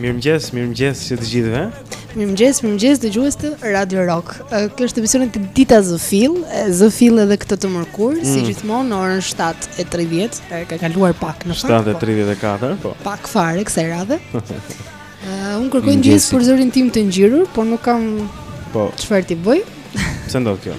Mirëmëngjes, mirëmëngjes që të gjithëve. Mirëmëngjes, mirëmëngjes dëgjues të Radio Rock. Kjo është emisioni Dita Zë Fill, zë fill edhe këtë të mërkur, mm. si gjithmonë në orën 7:30, e ka kaluar pak në fakt. 7:34, po. po. Pak fare kësaj radhe. uh, unë kërkoj ndjesë për zërin tim të ngjirur, por nuk kam Po. çfarë t'i bëj? Pse ndodh kjo?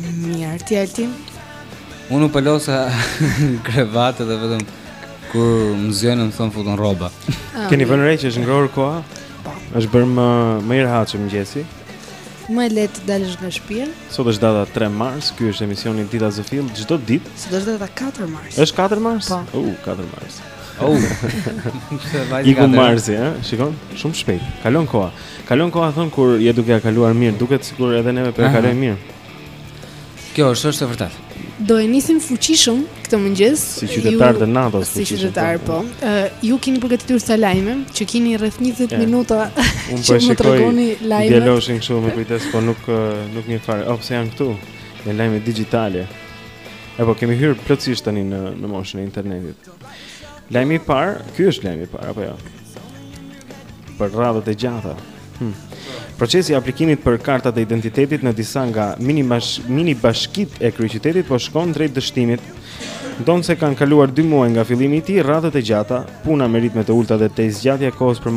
Mirë, ti Altin? Unë u palosa krevatit dhe vetëm kur më zjojnë më thonë fut një rrobë. Ah, Keni vënë re që është ngrohur koha? Po. Është bërë më më i rehatshëm mëngjesi. Më e lehtë të dalësh nga shtëpia. Sot është data 3 mars, ky është emisioni Dita Zë Fill çdo ditë. Sot është data 4 mars. Është 4 mars? Po. U, uh, 4 mars. Oh. Iku Marsi, ha? Shikon? Shumë shpejt. Kalon koha. Kalon koha thonë kur je duke ia kaluar mirë, duket sikur edhe ne po ia kalojmë mirë. Kjo është është e vërtetë. Do e nisim fuqishëm këtë mëngjes. Si qytetarë të NATO-s, si qytetarë po. po. Ë uh, ju keni përgatitur ca lajme që keni rreth 20 yeah. minuta Unë që po më tregoni lajme. Dialogin kështu me kujdes, po nuk nuk më fare. Oh, pse janë këtu? Me lajme digjitale. E po kemi hyrë plotësisht tani në në moshën e internetit. Lajmi i parë, ky është lajmi i parë apo jo? Për radhët e gjata. Hm. Procesi i aplikimit për kartat e identitetit në disa nga mini bash, mini bashkitë e kryeqytetit po shkon drejt dështimit. Ndonëse kanë kaluar 2 muaj nga fillimi i tij, radhët e gjata, puna me ritme të ulëta dhe tejzgjatja e kohës për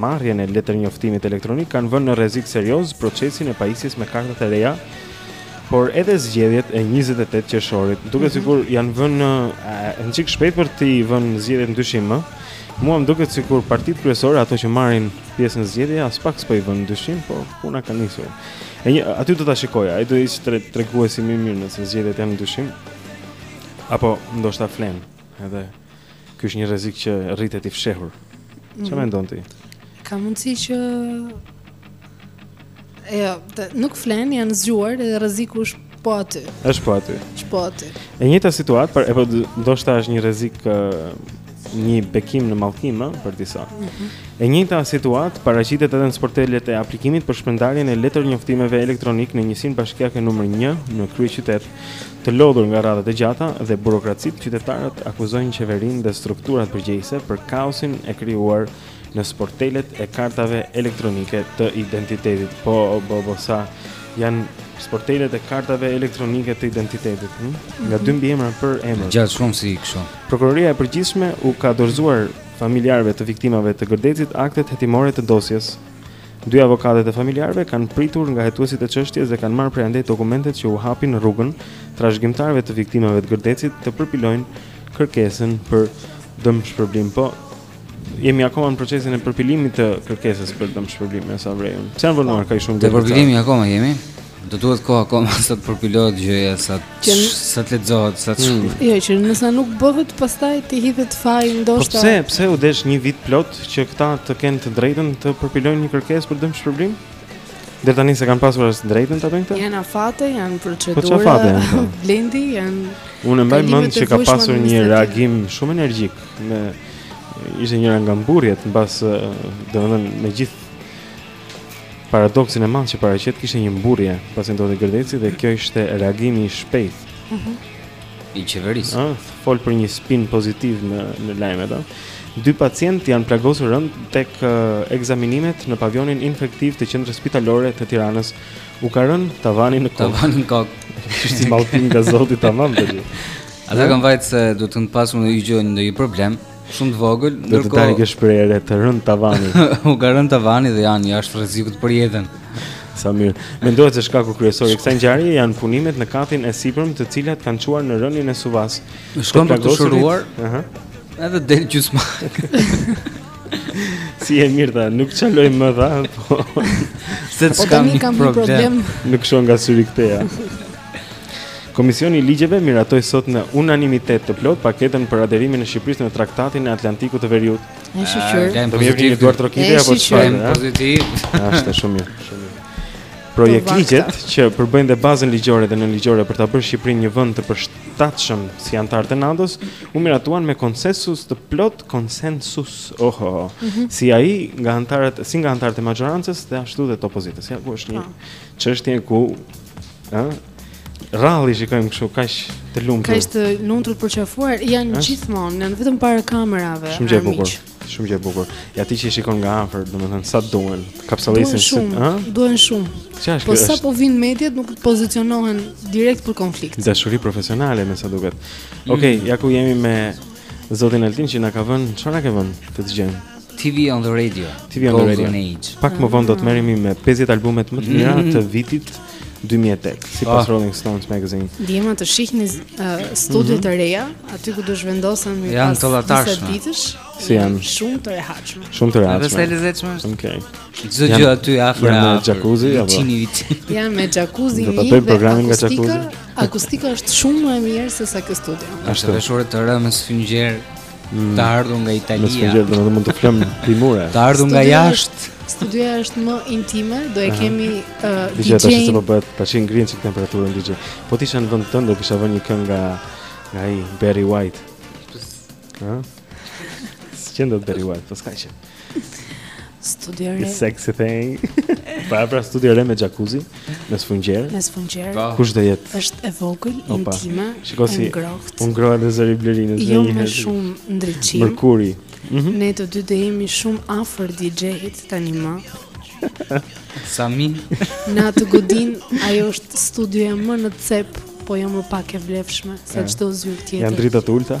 marrjen e letërnjoftimit elektronik kanë vënë në rrezik serioz procesin e pajisjes me kartat e reja Por edhe zgjedhjet e 28 qershorit, duket mm -hmm. sikur janë vënë një çik shpejt për t'i vënë zgjedhjet në dyshim, ë. Mua më duket sikur partitë kryesore ato që marrin pjesë në zgjedhje aspak s'po i vënë në dyshim, po puna ka nisur. E një, aty do ta shikoja, ai do të ishte treguesi më i mirë nëse zgjedhjet janë në dyshim apo ndoshta flenë. Edhe ky është një rrezik që rritet i fshehur. Mm. Çfarë mendon ti? Ka mundësi që e jo, nuk flenë, janë zgjuar dhe rreziku është po aty. Është po aty. Është po aty. E njëjta situatë, por apo ndoshta është një rrezik një bekim në mallkim për disa. Mm -hmm. E njëjta situatë paraqitet edhe në sportelet e aplikimit për shpërndarjen e letërnjoftimeve elektronik në njësinë bashkiake numër 1 në kryeqytet. Të lodhur nga radhët e gjata dhe burokracitë, qytetarët akuzojnë qeverinë dhe strukturat përgjegjëse për kaosin e krijuar në sportelet e kartave elektronike të identitetit. Po bobo, sa janë sportelet e kartave elektronike të identitetit, hm? nga dy mbiemra për emër. Gjatë shumë si kështu. Prokuroria e Përgjithshme u ka dorëzuar familjarëve të viktimave të Gërdecit aktet hetimore të dosjes. Dy avokatet e familjarëve janë pritur nga hetuesit e çështjes dhe kanë marrë prej andej dokumentet që u hapin rrugën trashëgimtarëve të viktimave të Gërdecit të përpilojnë kërkesën për dëmshpërblim. Po jemi akoma në procesin e përpilimit të kërkesës për dëmshpërblim, me sa vrej unë. Pse janë vonuar kaq shumë? Te përpilimi akoma jemi. Do duhet kohë akoma sa të përpilohet gjëja, sa të sa të lexohet, sa të shkruhet. Mm. Jo, që nëse nuk bëhet, pastaj t'i hidhet faji ndoshta. Po pse, pse u desh një vit plot që këta të kenë të drejtën të përpilojnë një kërkesë për dëmshpërblim? Dhe tani s'e kanë pasur as të drejtën ta bëjnë këtë? Janë afate, janë po procedura. Po afate janë? Po? Blendi janë. Unë mbaj mend që ka pasur një reagim shumë energjik me ishte njëra nga mburrjet mbas domethënë me gjithë Paradoksin e madh që paraqet kishte një mburrje pasi ndodhi gërdeci dhe kjo ishte reagimi i shpejtë. Ëh. Mm -hmm. I qeverisë. Ëh, fol për një spin pozitiv në në lajme ato. Dy pacientë janë plagosur rëndë tek uh, ekzaminimet në pavionin infektiv të qendrës spitalore të Tiranës. U ka rënë tavani në kokë. Tavani në kokë. Është si mallkim nga Zoti tamam tani. Ata kanë vajtë se do të kenë pasur një gjë një problem Shumë të vogël, ndërkohë do të tani ke shprehje të rëntë tavani. U ka rënë tavani dhe janë jashtë rrezikut për jetën. Sa mirë. Mendohet se shkaku kryesor i kësaj ngjarje janë punimet në katin e sipërm, të cilat kanë çuar në rënien e suvas. Shkon për t'u shëruar. Ëh. Edhe del gjysmë. Si je mirë tha, nuk çaloj më tha, po. Se të po, kam një problem. Nuk shoh nga syri këtej. Komisioni i Ligjeve miratoi sot në unanimitet të plot paketën për aderimin e Shqipërisë në Traktatin e Atlantikut të Veriut. E, shyqyr. Ah, Do jepni një duartrokitje apo çfarë? Pozitiv. Është ah, shumë mirë, shumë mirë. Projektligjet që përbëjnë dhe bazën ligjore dhe nënligjore për ta bërë Shqipërinë një vend të përshtatshëm si anëtar të NATO-s, u miratuan me konsensus të plot konsensus. Oho. Oh, oh. mm -hmm. Si ai nga anëtarët, si nga anëtarët e mazhorancës dhe ashtu dhe të opozitës. Ja ku është një ah. çështje ku Ë? Rrallë i shikojmë kështu kaq të lumtur. Kaq të lumtur përqafuar janë gjithmonë, janë vetëm para kamerave. Shumë e bukur. Shumë e bukur. Ja ti që i shikon nga afër, domethënë sa duhen. Kapsallisin si, ë? Duhen shumë. Çfarë është? Po sapo vijnë mediat nuk pozicionohen direkt për konflikt. Dashuri profesionale me sa duket. Okej, okay, mm. ja ku jemi me Zotin Altin që na ka vënë, çfarë na ke vënë të dëgjojmë? TV on the radio. TV on the radio. Age. Pak më vonë do të merremi me 50 albumet më të mira mm -hmm. të vitit 2008, sipas oh. Rolling Stones Magazine. Djema t'i shihni uh, studiot mm -hmm. e reja, aty ku do zhvendosemi janë pas të llahtarshme. ditësh, si janë shumë të rehatshme. Shumë të rehatshme. Dhe e lezetshme është. Okay. Çdo gjë aty afër. Janë me jacuzzi. Janë me jacuzzi. Do të bëjmë programin nga jacuzzi. Akustika është shumë më e mirë se sa ky studio. Është veshur tërë me sfungjer mm. të ardhur nga Italia. Në sfungjer do të mund të flemë primore. Të ardhur nga jashtë. Studioja është më intime, do e kemi uh, DJ. DJ tash po bëhet, tash i ngre një çik temperaturën DJ. Po t'isha në vend tënd do kisha vënë një këngë nga nga ai Barry White. Ëh? S'e ke në dot Barry White, po s'ka gjë Studio re Sexy thing Po e pra studio re me jacuzzi Me sfungjer Me sfungjer po. Kush do jetë është e vogël, Opa. intima Shiko si u ngroh edhe zëri Blerinës Jo me shumë ndriçim Merkuri mm -hmm. Ne të dy do jemi shumë afër DJ-it tani më Sa mirë Në atë godinë Ajo është studioja më në cep Po jo më pak e vlefshme Se çdo eh. zyrë tjetër Janë drita të ulta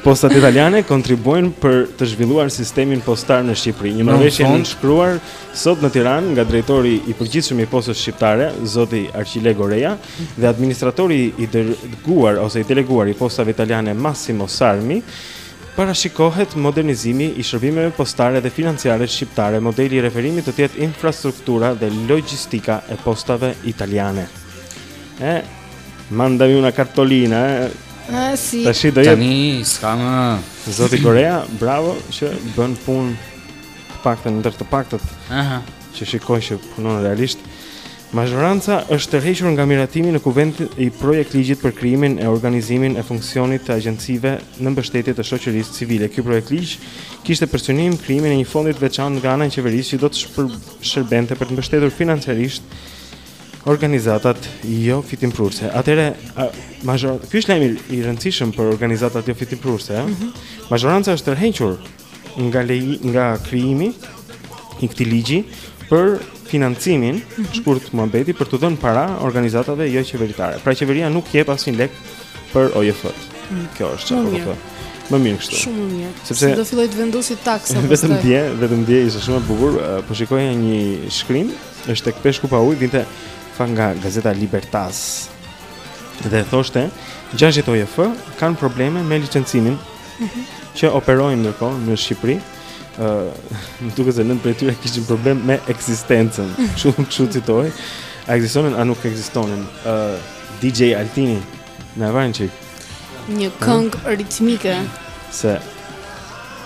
Postat italiane kontribuojnë për të zhvilluar sistemin postar në Shqipëri. Një marrëveshje e nënshkruar sot në Tiranë nga drejtori i përgjithshëm i Postës Shqiptare, zoti Arqile Goreja, dhe administratori i dërguar ose i deleguar i Postave Italiane Massimo Sarmi, parashikohet modernizimi i shërbimeve postare dhe financiare shqiptare, modeli i referimit do të jetë infrastruktura dhe logjistika e postave italiane. E, mandami una cartolina, e, Ah, si. Tashi do jetë. Tani s'ka më. Zoti Goreja, bravo që bën punë të paktën ndër të paktët. Aha. Që shikoj që punon realisht. Mazhoranca është tërhequr nga miratimi në kuvend i projekt ligjit për krijimin e organizimin e funksionit të agjencive në mbështetje të shoqërisë civile. Ky projekt ligj kishte për synim krijimin e një fondi të veçantë nga ana e qeverisë që do të shërbente për të mbështetur financiarisht organizatat jo fitimprurëse. Atëherë, mazhor, ky është lajm i rëndësishëm për organizatat jo fitimprurëse. Mm -hmm. Mazhoranca është tërhequr nga leji, nga krijimi i këtij ligji për financimin mm -hmm. shkurt muhabeti për t'u dhënë para organizatave jo qeveritare. Pra qeveria nuk jep asnjë lek për OJF. Mm -hmm. Kjo është çfarë po Më mirë kështu. Shumë mirë. Sepse do filloj të vendosi taksa. Vetëm dje, vetëm dje ishte shumë e bukur. Po shikoja një shkrim Është tek peshku pa ujë, vinte fa nga gazeta Libertas. Dhe thoshte, gjashtëdhjetë OJF kanë probleme me licencimin mhm. që operojnë ndërkohë në Shqipëri. Ë, uh, më duket se nëntë prej tyre kishin problem me ekzistencën. Kështu mhm. kështu citoj. A ekzistonin apo nuk ekzistonin? Ë, uh, DJ Altini na vë një çik. Një këngë ritmike. Se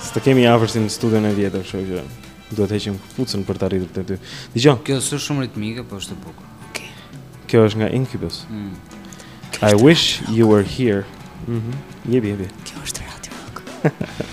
s'të kemi afër si në studion e vjetër, kështu që. Duhet të heqim këpucën për të arritur te ty. Dëgjo. Kjo është shumë ritmike, po është e bukur. Okej. Okay. Kjo është nga Incubus. Mm. I wish you were here. Mhm. Mm jepi, jepi. Kjo është Radio Rock.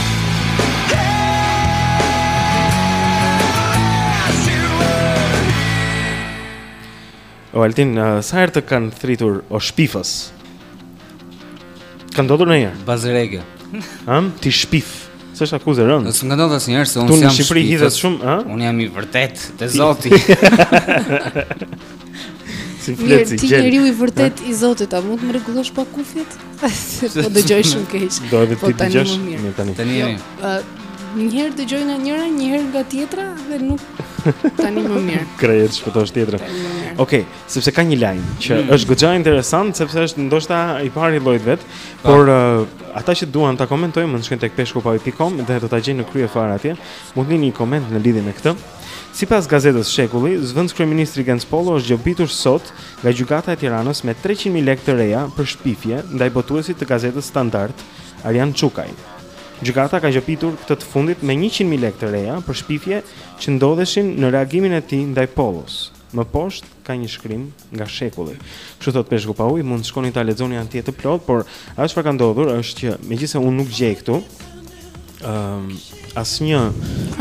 O Altin, sa herë të kanë thirrur o shpifës? Ka ndodhur ndonjëherë? Bazrege. Ëm, ti shpif. S'është akuzë e rëndë. S'më ka ndodhur asnjëherë se unë s'jam shpifës. Këtu në Shqipëri hidhet shumë, ha? Unë jam i vërtetë, te Zoti. Si flet si gjel. Ti njeriu i vërtetë i Zotit, a mund të më rregullosh pak kufjet? Po dëgjoj shumë keq. Do edhe po ti dëgjosh mirë tani. Tani jemi. Jo, një herë dëgjoj nga njëra, një herë nga tjetra dhe nuk tani më mirë. Krejt shpëtosh tjetrën. Okej, okay, sepse ka një lajm që mm. është goxha interesant sepse është ndoshta i pari i llojit të vet, pa. Po. por uh, ata që duan ta komentojnë mund të shkojnë tek peshkupauje.com dhe do ta gjejnë në krye fare atje. Mund të lini një koment në lidhje me këtë. Sipas gazetës Shekulli, zëvendëskryeministri Genc Pollo është gjobitur sot nga Gjykata e Tiranës me treqind mijë lekë të reja për shpifje ndaj botuesit të gazetës Standard, Arjan Çukaj. Gjykata ka gjobitur këtë të fundit me njëqind mijë lekë të reja për shpifje që ndodheshin në reagimin e tij ndaj Pollos. Më poshtë ka një shkrim. nga shekulli. Kështu thotë Peshku pa ujë, mund të shkoni ta lexoni atje të plotë, por ajo çfarë ka ndodhur është që megjithëse unë nuk gjej këtu, ëm um, asnjë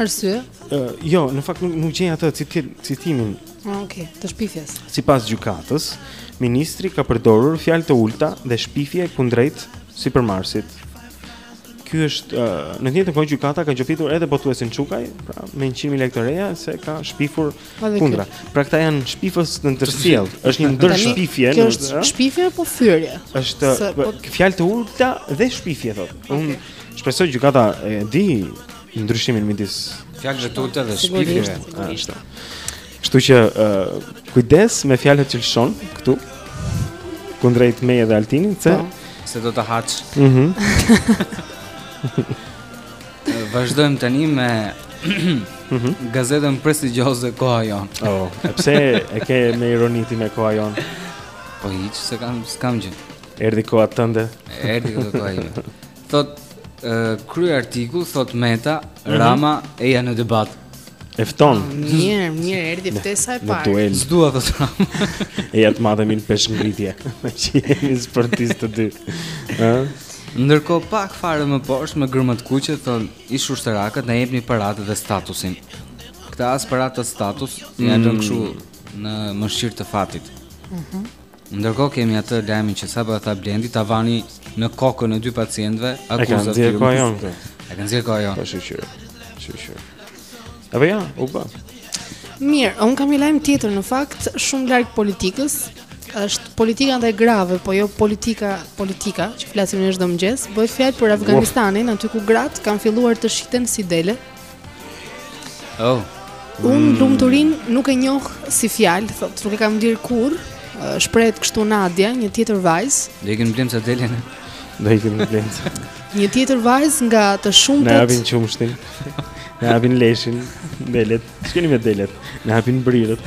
arsye. Uh, jo, në fakt nuk nuk gjej atë cit, citimin. Ah, okay, të shpifjes. Sipas gjykatës, ministri ka përdorur fjalë të ulta dhe shpifje kundrejt sipërmarrësit. Ky është uh, në të njëjtën kohë gjykata ka gjobitur edhe botuesin Çukaj, pra me 100 mijë lekë të reja se ka shpifur uh, Kundra. Pra këta janë shpifës të ndërsjellë. Është një ndërshpifje, kjo është shpifje apo fyerje? Është po, po- fjalë të ulta dhe shpifje thotë. Unë shpresoj gjykata e di ndryshimin midis fjalëve të ulta dhe shpifjeve. Ashtu. Kështu që kujdes me fjalët që lëshon këtu kundrejt meje dhe Altinit se po. se do ta hash. Mhm. Vazhdojmë tani me mhm. gazetën prestigjioze Koha Jonë. Oh, pse e ke me ironi ti me Koha Jon? Po hiç s'e kam, s'kam gjë. Erdhi koha tënde. Erdhi koha koha ime. Thotë kryeartikulli thotë Meta, mm -hmm. Rama eja në debat. E fton. Mirë, mirë, erdhi ftesa e parë. Në duel. S'dua të them. Eja të matemi në peshëngritje. Meqë jemi sportistë të dy. Ë? Ndërkohë pak fare më poshtë me gërma të kuqe thonë ish-ushtarakët na jepni paratë dhe statusin. Këta as para as status, mm. janë lënë kështu në mëshirë të fatit. Mhm. Mm Ndërkohë kemi atë lajmin që sapo e tha Blendi, tavani në kokën e dy pacientëve, akuzat e tyre. E kanë nxjerrë jo. Po shyqyr. Shyqyr. Apo ja, u bë. Mirë, un kam një lajm tjetër në fakt, shumë larg politikës. Është politika ndaj grave, po jo politika, politika që flasim ne çdo mëngjes. Bëhet fjalë për Afganistanin, aty ku gratë kanë filluar të shiten si dele. Oh. Unë mm. lumturinë nuk e njoh si fjalë, thotë, nuk e kam ndier kurrë. Shprehet kështu Nadia, një tjetër vajzë. Do i kenë blerë sa delen. Do i kenë blerë. një tjetër vajzë nga të shumtat. Na japin qumshtin. Na japin leshin, delet. Ç'keni me delet? Na japin brirët.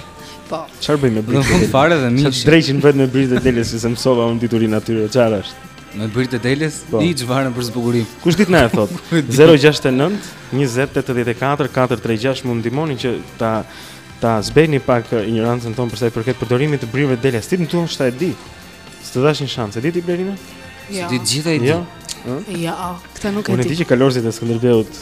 Po. Çfarë bëjmë me brirët? Në fund fare dhe mish. Ç'dreqin bëhet me brirët e deles, se s'e mësova unë diturinë aty, çfarë është? Me brirët e deles, po. i varen për zbukurim Kush di të na e thotë? 069 20 84 436 Mund të ndihmoni që ta, ta zbehni pak uh, ignorancën tonë Përsa i përket përdorimit të brirëve të deles Ti më thua s'e di Se të dhashë një shans, e di ti Blerina? Ja. Se të gjitha i di Ja, ja. ja. këtë nuk e di Unë e di që kalorësit e Skënderbeut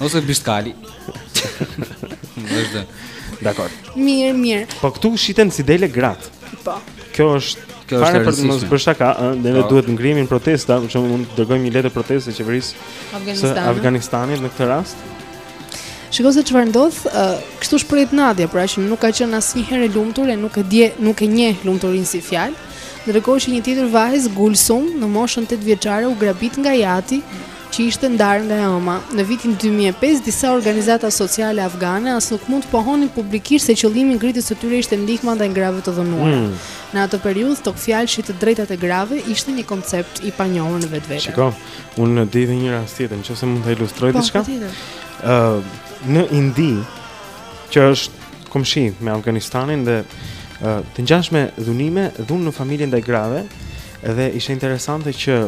Ose bishtkali. Vazhdo. Dakor. Mirë, mirë. Po këtu shiten si dele gratë. Po. Kjo është kjo është e rëndësishme. Mos bëj shaka, ëh, ne po. duhet të ngrimin protesta, për shembull, mund të dërgojmë një letër proteste qeverisë Afganistan. Së Afganistanit në këtë rast. Shikoni se çfarë ndodh, uh, kështu shprehet Nadia, pra që nuk ka qenë asnjëherë e lumtur e nuk e di, nuk e njeh lumturinë si fjalë. Ndërkohë që një tjetër vajzë, Gulsum, në moshën 8 vjeçare u grabit nga i ati, që ishte ndarë nga e ëma. Në vitin 2005, disa organizata sociale afgane as nuk mund të pohonin publikisht se qëllimi i ngritjes së tyre ishte ndihma ndaj grave të dhunuara. Hmm. Në atë periudhë, togfjalëshi të drejtat e grave ishte një koncept i panjohur në vetvete. Shiko, unë di dhe një rast tjetër, nëse mund ta ilustroj po, diçka. Ë, në Indi, që është komshi me Afganistanin dhe të ngjashme dhunime, dhunë në familje ndaj grave, dhe ishte interesante që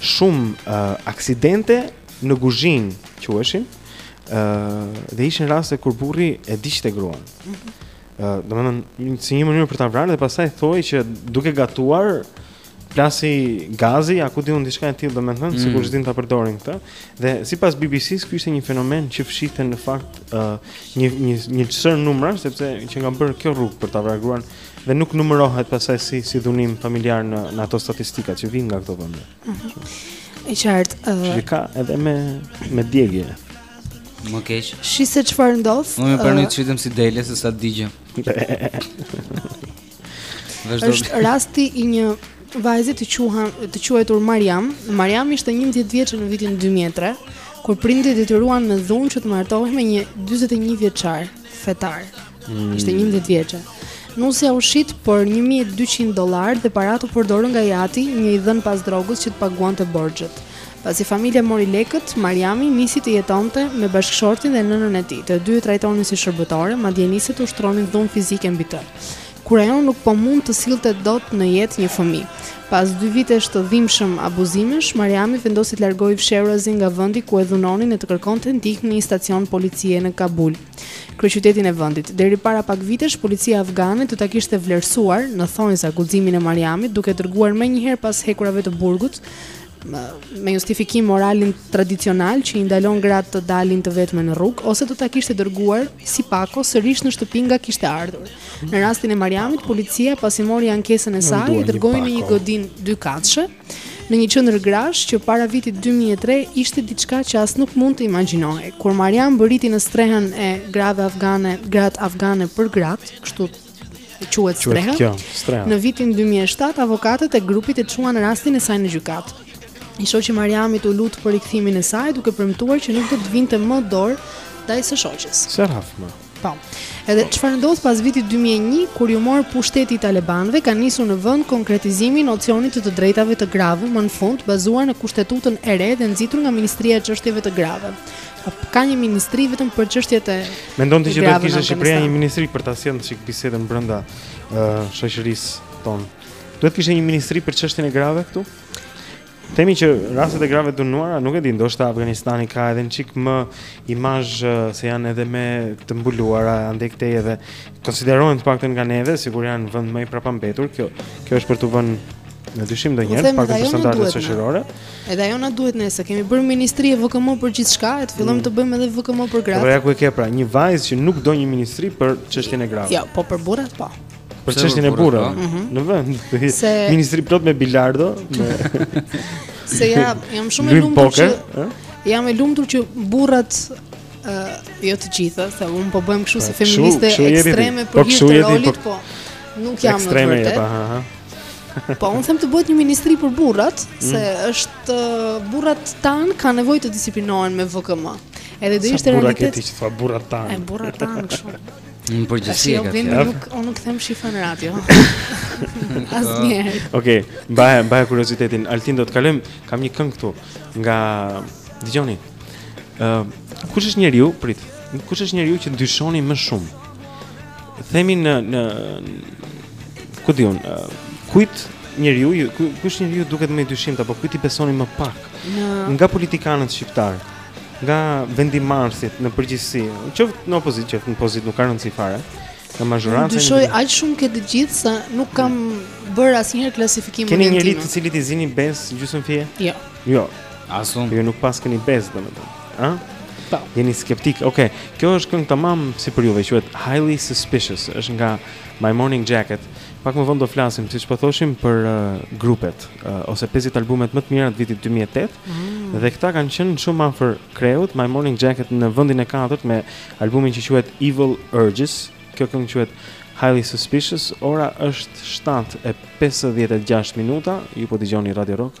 shumë uh, aksidente në guzhinë quheshin uh, dhe ishin raste kur burri e digjte gruan. Mm -hmm. uh, domethënë si një mënyrë për ta vrarë dhe pastaj thoshin që duke gatuar plasi gazi, a ku di unë diçka e tillë, domethënë, mm. sikur s'din ta përdorin këtë. Dhe sipas BBC-s ky ishte një fenomen që fshihte në fakt uh, një një një sërë numrash, sepse qenka bërë kjo rrugë për ta vrarë gruan, Dhe nuk numërohet pastaj si, si dhunim familjar në, në ato statistika që vijnë nga këto vende. Uh mhm. -huh. E qartë. Uh... Që ka edhe me, me djegje. Më keq. Shi se çfarë ndodh? Unë më mirë pranoj të shitem si dele se sa të digjem. Është rasti i një vajze të quhen të quajtur Mariam. Mariam ishte 11 vjeç në vitin 2003, kur prindërit e detyruan me dhunë që të martohej me një 41 vjeçar. fetar. Mm. Ishte 11 vjeçe. Nusja u shit për 1200 dollarë dhe paratë u përdorën nga i ati, një i dhënë pas drogës që të paguante borxhet. Pasi familja mori lekët, Mariami nisi të jetonte me bashkëshortin dhe nënën e tij. Të dy e trajtonin si shërbëtore, madje nisën të ushtronin dhunë fizike mbi të. kur ajo nuk po mund të sillte dot në jetë një fëmijë. Pas dy vitesh të dhimbshëm abuzimesh, Mariami vendosi të largohej fshehurazi nga vendi ku e dhunonin e të kërkonte ndihmë në një stacion policie në Kabul, kryeqytetin e vendit. Deri para pak vitesh, policia afgane do ta kishte vlerësuar në thonjza guximin e Mariamit, duke e dërguar menjëherë pas hekurave të burgut me justifikim moralin tradicional që i ndalon gratë të dalin të vetme në rrugë ose do ta kishte dërguar si pako sërish në shtëpi nga kishte ardhur. Në rastin e Mariamit, policia pasi mori ankesën e saj, e dërgoi në një godinë dykatëshe në një qendër grash që para vitit 2003 ishte diçka që as nuk mund të imagjinohej. Kur Mariam mbërriti në strehën e grave afgane, gratë afgane për gratë, kështu quhet streha. Kjo, streha. Në vitin 2007 avokatët e grupit e çuan rastin e saj në gjykatë. I shoqi i Mariamit u lut për rikthimin e saj duke premtuar që nuk do të vinte më dorë ndaj së shoqes. S'e rrah më. Po. Edhe çfarë ndodh pas vitit 2001 kur iu mor pushteti talebanëve ka nisur në vend konkretizimi i nocionit të të drejtave të grave më në fund bazuar në kushtetutën e re dhe nxitur nga Ministria e Çështjeve të Grave. Ka një ministri vetëm për çështjet e Mendon ti që duhet të kishte Shqipëria një ministri për ta sjellë një çik bisedën brenda ë uh, shoqërisë tonë. Duhet të kishte një ministri për çështjen e grave këtu? Themi që rastet e grave të dhunuara, nuk e di, ndoshta Afganistani ka edhe një çik më imazh se janë edhe më të mbuluara andej këtej edhe Konsiderohen të paktën nga neve sikur janë vend më i prapambetur. Kjo kjo është për t'u vënë në dyshim ndonjëherë për këto standarde shoqërore. Edhe ajo na duhet ne, se kemi bërë ministri e VKM për gjithçka, e të fillojmë mm. të bëjmë edhe VKM për gratë. Po ja ku e ke pra, një vajzë që nuk do një ministri për çështjen e grave. Jo, po për burrat po. Për çështjen e burrave. Po? Mhm. Në vend të se... ministri plot me bilardo, me Se ja, jam shumë e lumtur që jam e lumtur që burrat jo të gjitha, se unë po bëhem kështu si po, feministe ekstreme për po, hir të rolit, po. po nuk jam në të vërtetë. Po unë them të bëhet një ministri për burrat, mm. se është burrat tanë kanë nevojë të disiplinohen me VKM. Edhe do ishte realitet. Burrat që thua burrat tanë. E burrat tanë kështu. Në përgjithësi e ka të jafë nuk, Unë nuk them shifra në radio Asnjëherë Oke, okay, mbaje kuriozitetin Altin do të kalojmë Kam një këngë këtu Nga dëgjoni Ë, uh, kush është njeriu? Prit. Kush është njeriu që dyshoni më shumë? Themi në në ku diun, uh, kujt njeriu, kush njeriu duket më i dyshimtë apo kujt i besoni më pak? Në... Nga politikanët shqiptarë, nga vendimmarrësit në përgjithësi, qoftë në opozitë, qoftë në pozitë, nuk ka rëndësi fare. Në mazhorancën. Dyshoj aq shumë te të gjithë sa nuk kam bërë asnjëherë klasifikim mendimi. Keni njeri të cilit i zini besë gjysmë fije? Jo. Jo. Asnjë. Ju nuk paskeni besë domethënë. Ë? Ta. Jeni skeptik. Okej. Okay. Kjo është këngë tamam si për juve, quhet Highly Suspicious. Është nga My Morning Jacket. Pak më vonë do flasim, siç po thoshim, për uh, grupet uh, ose 50 albumet më të mira të vitit 2008. Mm. Dhe këta kanë qenë shumë afër kreut, My Morning Jacket në vendin e katërt me albumin që quhet Evil Urges. Kjo këngë quhet Highly Suspicious. Ora është 7:56 minuta. Ju po dëgjoni Radio Rock.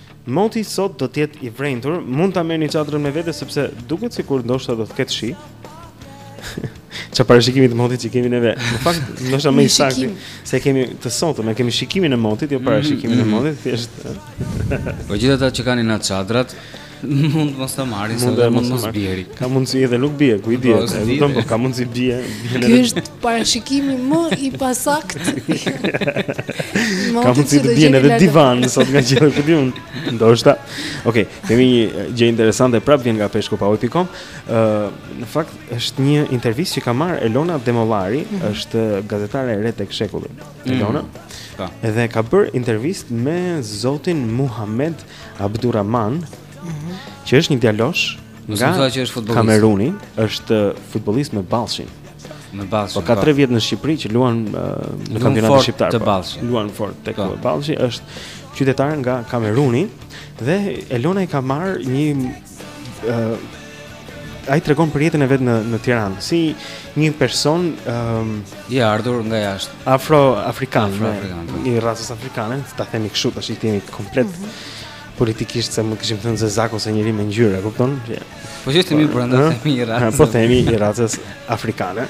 Moti sot do të jetë i vrenjtur, mund ta merrni çadrën me vete sepse duket sikur ndoshta do të ketë shi. Çfarë parashikimi të motit që kemi neve? Në fakt, ndoshta më i sakti se kemi të sotëm, ne kemi shikimin e motit, jo mhm, parashikimin e mhm. motit, thjesht. Po gjithë ata që kanë inat çadrat mund mos ta marrin, mund të mos bjerë. Ka mundësi edhe nuk bie, ku i di. Po, po ka mundësi bie. Ky është Parashikimi më i pasaktë. Ka mundësi të bien edhe divan sot nga gjithë ku di unë. Ndoshta. Okej, okay, kemi një gjë interesante prapë vjen nga peshkupauje.com. Ë, uh, në fakt është një intervistë që ka marrë Elona Demollari, mm -hmm. është gazetare e re tek Shekulli. Mm -hmm. Elona. Po. Edhe ka bërë intervistë me zotin Muhammed Abdurrahman, mm -hmm. që është një djalosh nga Kameruni, është futbollist me Ballshin. Me Ballshin. Po ka 3 po. vjet në Shqipëri që luan në kampionatin shqiptar. Me po. Ballshin. Luan fort tek po. Ballshi është qytetar nga Kameruni dhe Elona i ka marrë një ë ai tregon për jetën e vet në në Tiranë si një person ë i ardhur nga jashtë, afro afrikan, i racës afrikane, ta themi kështu ta themi komplet mhm. politikisht se mund kishim thënë zezak ose njeri me ngjyrë, e kupton? Po që është mirë brenda se mi i racës. Po themi i racës afrikane.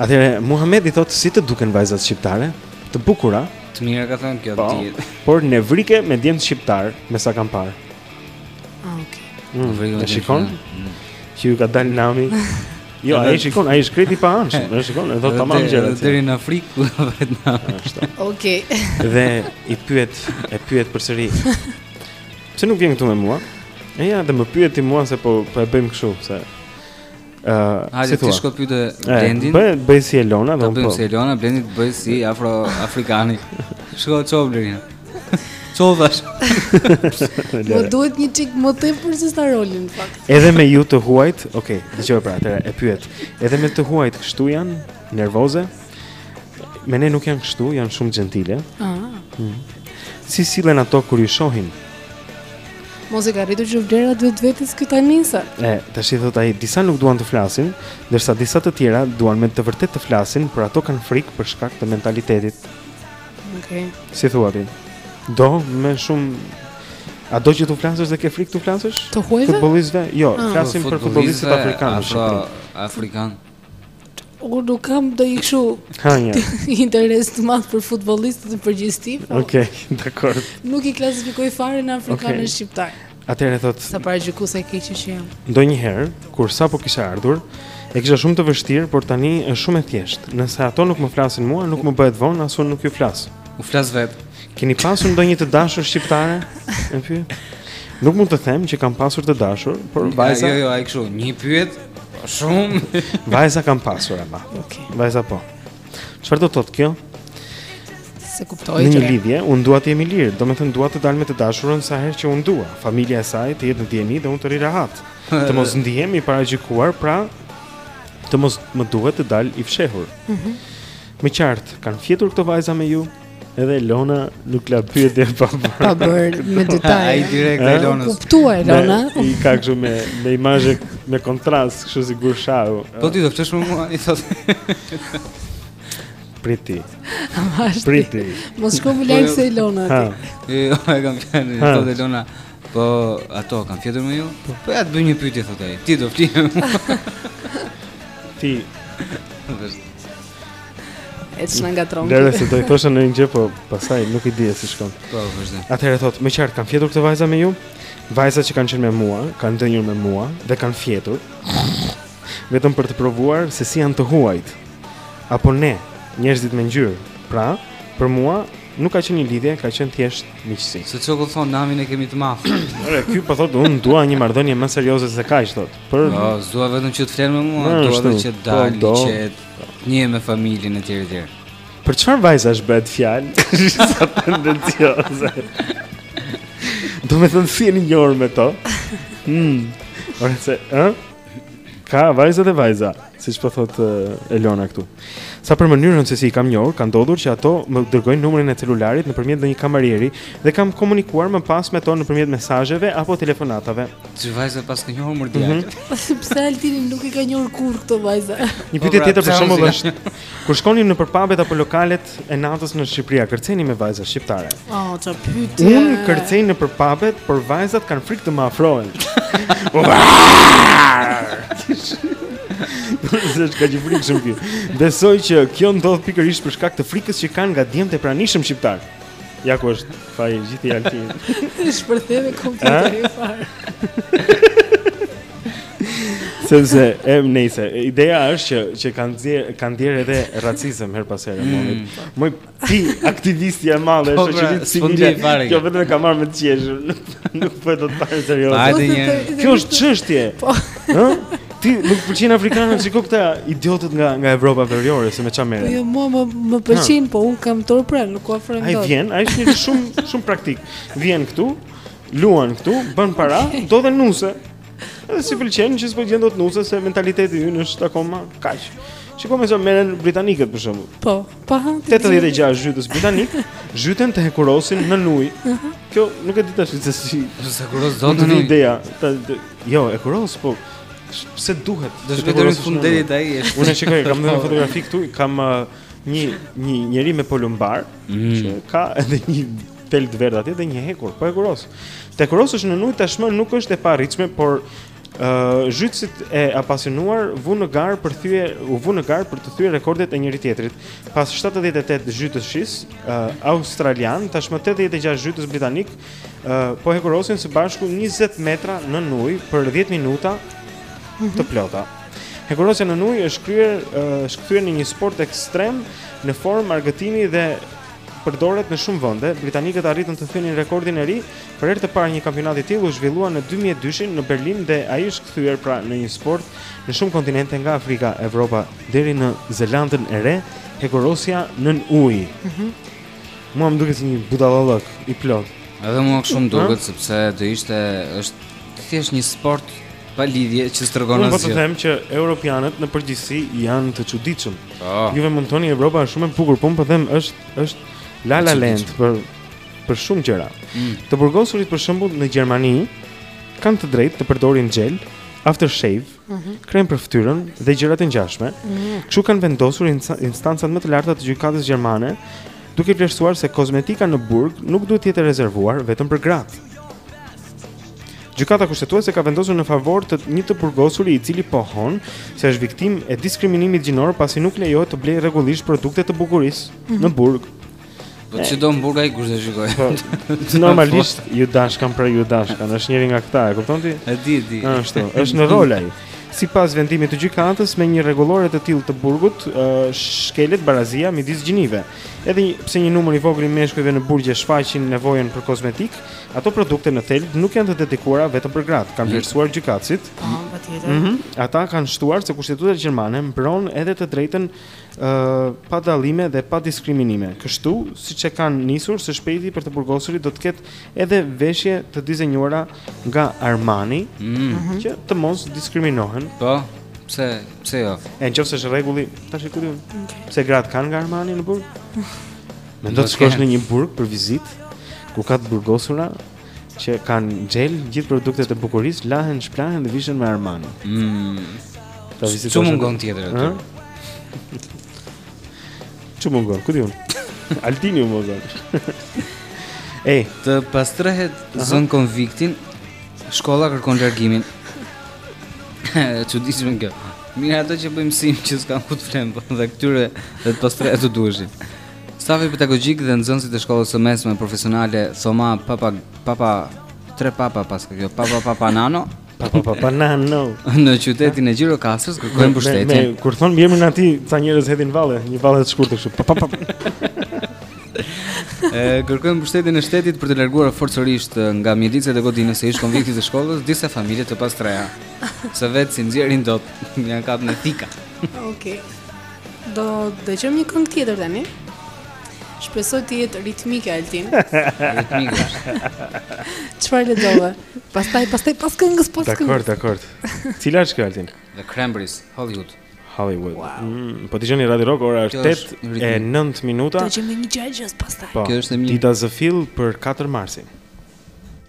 Atëherë Muhamedi thotë si të duken vajzat shqiptare, të bukura, të mira ka thënë kjo po, diet. Por nevrike me djemtë shqiptarë, me sa kam parë. Ah, okay. Mm, Nevrike e shikon. Mm. Që ju ka dalë nami. Jo, ai shikon, ai i shkreti i paanshëm, e shikon, e thotë tamam gjëra. Deri në Afrikë ku ju vete nami. Okej. Dhe i pyet, e pyet përsëri. Pse nuk vjen këtu me mua? Eja, dhe më pyet ti mua se po po e bëjmë kështu, se ë, uh, si thua? Ti shko pyete Blendin. Bëj bëj si Elona, do të bëj po. si Elona, Blendi të bëj si afro afrikani. Shko çov Blendi. Çov tash. Më duhet një çik më tepër se sa rolin në fakt. Edhe me ju të huajt, okay, dëgjo pra, atëherë e pyet. Edhe me të huajt kështu janë nervoze? Me ne nuk janë kështu, janë shumë gentile. Ah. Hmm. Si sillen ato kur ju shohin? Mos e ka rritur që vlerat e vetes ky tani sa. E, tash i thot ai, disa nuk duan të flasin, ndërsa disa të tjera duan me të vërtetë të flasin, por ato kanë frikë për shkak të mentalitetit. Okej. Okay. Si thua ti? Do më shumë A do që të flasësh dhe ke frikë të flasësh? Të huajve? Futbolistëve? Jo, ah. flasim për futbolistët afrikanë. Afrikanë. Unë nuk kam ndonjë kështu interes të madh për futbolistët në përgjithësi. Po. Okej, okay, dakord. Nuk i klasifikoj fare në afrikanë okay. shqiptarë. Atëherë thot. Sa paragjykuese e keqë që jam. Ndonjëherë, kur sapo kisha ardhur, e kisha shumë të vështirë, por tani është shumë e thjeshtë. Nëse ato nuk më flasin mua, nuk më bëhet vonë, as unë nuk u flas. U flas vetë. Keni pasur ndonjë të dashur shqiptare? Më pyet. Nuk mund të them që kam pasur të dashur, por vajza. Jo, jo, ai kështu, një pyet, po shumë. vajza kam pasur ama. Okej. Okay. Vajza po. Çfarë do të thotë kjo? S'e kuptoj. Në një lidhje, unë dua të jem i lirë, domethënë dua të dal me të dashurën sa herë që unë dua. Familja e saj të jetë në dijeni dhe unë të rri rahat. Të mos ndihem i paragjykuar, pra të mos më duhet të dal i fshehur. Mhm. Mm më qartë, kanë fjetur këto vajza me ju? Edhe Lona nuk la pyetje pa bërë. Pa bërë me detaje. Ai direkt ai Lona. Kuptuar Lona. Me, I ka kështu me me imazhe me kontrast, kështu si gurë shahu. Po ti do flesh me mua, i thotë. Prit ti. Prit ti. Mos shko më larg se Elona ti. Jo, e kam thënë, po Elona. Po ato kanë fjetur me ju. Po, po ja të bëj një pyetje thotë ai. Ti do flimë. Ti. E që në nga tronë Dere se do i thosha unë një gjë, po pastaj nuk e di si shkon Po, vazhdo Atëherë thot, më qartë, kanë fjetur këto vajza me ju Vajzat që kanë qenë me mua, kanë ndenjur me mua Dhe kanë fjetur Vetëm për të provuar se si janë të huajt Apo ne, njerëzit me ngjyrë Pra, për mua, nuk ka qenë një lidhje, ka qenë thjesht miqësi. Se ç'ka thonë, namin e kemi të madh. Ore, ky po thotë unë dua një marrëdhënie më serioze se kaq thotë. Për Po, s'dua vetëm që të flenë me mua, dua edhe që të dalim, po, që të njihem me familjen e tjera e tjera. Për çfarë vajzash bëhet fjalë? Sa tendencioze. Domethënë si je njohur me to Hmm Ore se, ë? Ka vajza dhe vajza siç po thotë eh, Elona këtu. Sa për mënyrën se si i kam njohur, ka ndodhur që ato më dërgojnë numrin e celularit nëpërmjet ndonjë kamarieri dhe kam komunikuar më pas me to nëpërmjet mesazheve apo telefonatave. Ti vajza paske njohur mor djalë. Mm -hmm. Pse Altini nuk i ka njohur kurrë këto vajza? Një pyetje po, pra, tjetër për shembull është kur shkoni nëpër pabet apo lokalet e natës në Shqipëri, a kërceni me vajza shqiptare? Oh, ça pyetje. Unë kërcej nëpër pabet, por vajzat kanë frikë të më afrohen. Pse është kaq frikshme kjo Besoj që kjo ndodh pikërisht për shkak të frikës që kanë nga djemtë e pranishëm shqiptarë Ja ku është faji gjithë i Altinit Ti shpërtheve kompjuterin fare Sepse e nejse ideja është që që ka ndier ka ndier edhe racizëm herë pas here mm. Moj ti aktivistja e madhe po, pra, shoqërisë civile. Kjo vetëm e ka marrë me të qeshur. Nuk po do ta marrë seriozisht. Hajde një. Kjo është çështje. Po. Hë? Ti nuk pëlqen afrikanët, sikur këta idiotët nga nga Evropa Veriore, se me ça merren. Po jo, mua më më pëlqen, po unë kam turp pra, nuk u afroj dot. Ai vjen, ai është shumë shumë praktik. Vjen këtu, Luan këtu, bën para, do dhe nuse. Edhe s'i pëlqen që s'po gjen dot nuse se mentaliteti ynë është akoma kaq. Shiko me çfarë merren britanikët për shembull. Po, pa ha. 86 zhytës britanikë zhyten të hekurosin nën ujë. Mhm. Kjo nuk e di tash se si të hekurosësh nën ujë ideja. Ta, të, jo, hekuros, po pse duhet? Do të shkojmë në fund deri te ai. Unë shikoj, kam dhe një fotografi këtu, kam uh, një një njeri me polumbar mm. që ka edhe një Tel të verdhë atje dhe një hekur, po hekuros. Të hekurosësh nën ujë tashmë nuk është e paarritshme, por uh, zhytësit e apasionuar vunë garë për thye, u vunë në garë për të thyer rekordet e njëri tjetrit. Pas 78 zhytësish, uh, australianë, tashmë 86 zhytës britanikë, uh, po hekurosin së bashku 20 metra nën ujë për 10 minuta mhm. të plota. Hekurosja nën ujë është kryer, uh, është kthyer në një sport ekstrem në formë argëtimi dhe përdoret në shumë vende, britanikët arritën të thyenin rekordin e ri. Për herë të parë një kampionat i tillë u zhvillua në 2002-shin në Berlin dhe ai është kthyer pra në një sport në shumë kontinente nga Afrika, Evropa deri në Zelandën e Re, hekurosja nën ujë. Mm -hmm. Mua më duket si një budallallëk i plotë. Edhe mua kështu më duket sepse do ishte është thjesht një sport Pa lidhje që s'tregon asgjë. Unë po të them që europianët në përgjithësi janë të çuditshëm. Oh. Juve mund të thoni Evropa është shumë e bukur, po unë po them është është La La Land për për shumë gjëra. Mm. Të burgosurit për shembull në Gjermani kanë të drejtë të përdorin xhel, after shave, mm -hmm. krem për fytyrën dhe gjëra të ngjashme. Mm -hmm. Kështu kanë vendosur instancat më të larta të gjykatës gjermane, duke vlerësuar se kozmetika në burg nuk duhet të jetë e rezervuar vetëm për gratë. Gjykata Kushtetuese ka vendosur në favor të një të burgosuri i cili pohon se është viktimë e diskriminimit gjinor pasi nuk lejohet të blejë rregullisht produkte të bukurisë mm -hmm. në mhm. burg. Po ç'do në burg ai kush do shikoj. Po, normalisht i dashka pra i dashkan është njëri nga këta, e kupton ti? E di, di. Ashtu, është në rol ai. Sipas vendimit të gjykatës me një rregullore të tillë të burgut, shkelet barazia midis gjinive. Edhe pse një numër i vogël i meshkujve në burgje shfaqin nevojën për kozmetikë, Ato produkte në thelb nuk janë të dedikuara vetëm për gratë, kanë vlerësuar gjykatësit. Po, patjetër. Mhm. Ata kanë shtuar se Kushtetuta gjermane mbron edhe të drejtën ë pa dallime dhe pa diskriminime. Kështu, siç e kanë nisur, së shpejti për të burgosurit do të ketë edhe veshje të dizenjuara nga Armani Mm. që të mos diskriminohen. Po, pse, pse jo? E në qoftë se është rregulli, tashi ku di unë. Pse gratë kanë nga Armani në burg? Mendo të shkosh në një burg për vizitë, ku ka të burgosura që kanë xhel, gjithë produktet e bukurisë lahen, shplahen dhe vishen me Armani. Mm. Ta vizitosh. Ç'u mungon tjetër aty? Ç'u mungon, ku di unë? Altini u mungon. Ej, të pastrehët zënë konviktin, shkolla kërkon largimin. Çuditshme kjo. Mirë ata që bëjnë mësim që s'kanë ku të flenë, po dhe këtyre dhe të pastrehët u duheshin. Stafi pedagogjik dhe nxënësit e shkollës së mesme profesionale Thoma Papa Papa tre papa paska kjo Papa Papa Nano Papa Papa Nano në qytetin e Gjirokastrës kërkojnë mbështetjen. Kur thon mbiemrin aty ca njerëz hedhin valle, një valle të shkurtër kështu. Papa Papa. E kërkojnë mbështetjen e shtetit për të larguar forcërisht nga mjediset e godinës së ish konviktit të shkollës disa familje të pastreha. Se vetë s'i nxjerrin dot janë kap në thika. Okej. Okay. Do dëgjojmë një këngë tjetër tani. Shpresoj të jetë ritmike Altin. Ritmike. Çfarë le love? Pastaj, pastaj pas këngës, pas këngës. Dakor, dakor. Cila është kjo Altin? The Cranberries, Hollywood. Hollywood. Wow. Mm, po dëgjoni Radio Rock, ora është 8:09 minuta. Do të kemi një gjëegjëzë pastaj. Po, kjo është një dita zëfill për 4 marsin.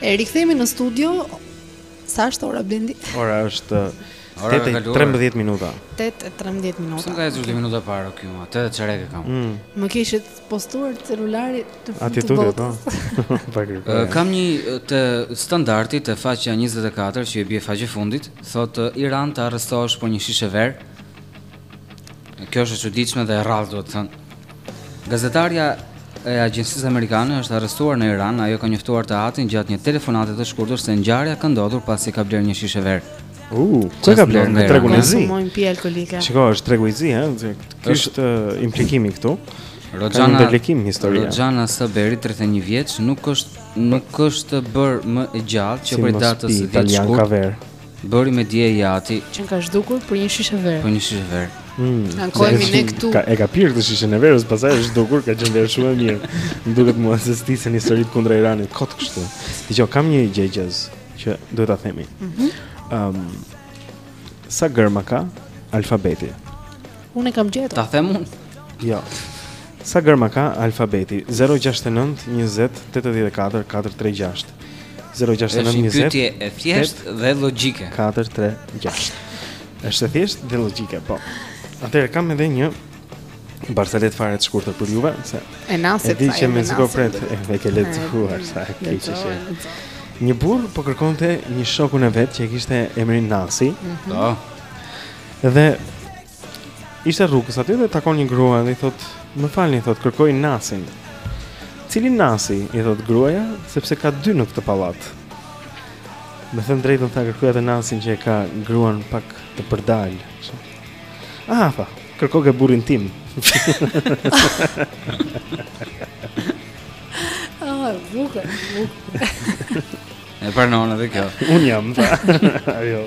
E rikthehemi në studio. Sa është ora Blendi? Ora është 8:13 minuta. 8:13 minuta. Sa ka ecur 2 minuta para këtu më? 8 e çerek e kam. Mm. Më kishit postuar celularit të fundit. Aty tutje po. po kam një te Standardi te faqja 24 që i bie faqja e fundit, thotë Iran të arrestohesh për një shishe verë. Kjo është e çuditshme dhe e rrallë, duhet të thënë. Gazetarja e agjencisë amerikane është arrestuar në Iran, ajo ka njoftuar të atin gjatë një telefonate të shkurtër se ngjarja ka ndodhur pasi ka blerë një shishe verë. U, uh, ku ka blerë në tregun e zi? Shumë pije alkolike. Shiko, është tregu i zi, ha? Ky është implikimi këtu. Roxana Implikim historia. Roxana Saberi 31 vjeç, nuk është nuk është bërë më e gjallë qysh prej datës 10 shkurt. Bëri me dije i ati. Qenka zhdukur për një shishe verë. Për një shishe verë. Mm. Ankohemi ne këtu. Ka, e ka pirë këtë shishen e verës, pasaj është zhdukur, ka qenë verë shumë e mirë. Më duket mua se stisin historitë kundra Iranit, kot kështu. Dhe unë kam një gjëegjëzë që duhet ta themi. Mm -hmm. um, sa gërma ka alfabeti? Unë e kam gjetur. Ta them unë. Jo. Sa gërma ka alfabeti? 069 20 84 436. 069 20. Është një pyetje e thjeshtë dhe logjike. 436. Është e thjeshtë dhe logjike, po. Atëherë kam edhe një barcaletë fare të shkurtër për juve, se e nisët. E di që më sikur pret, e ke lexuar sa e ke qeshë. Një burrë po kërkonte një shokun e vet që e kishte emrin Nasi. Po. Dhe ishte rrugës aty dhe takon një grua dhe i thot, "Më falni, thot, kërkoj Nasin." Cili Nasi? i thot gruaja, sepse ka dy në këtë pallat. Me thënë të drejtën tha kërkoj atë Nasin që e ka gruan pak të përdalë. Ah, tha, kërkoke burrin tim. Ah, oh, bukur, bukur. E pranon edhe kjo. Unë jam. Ajo.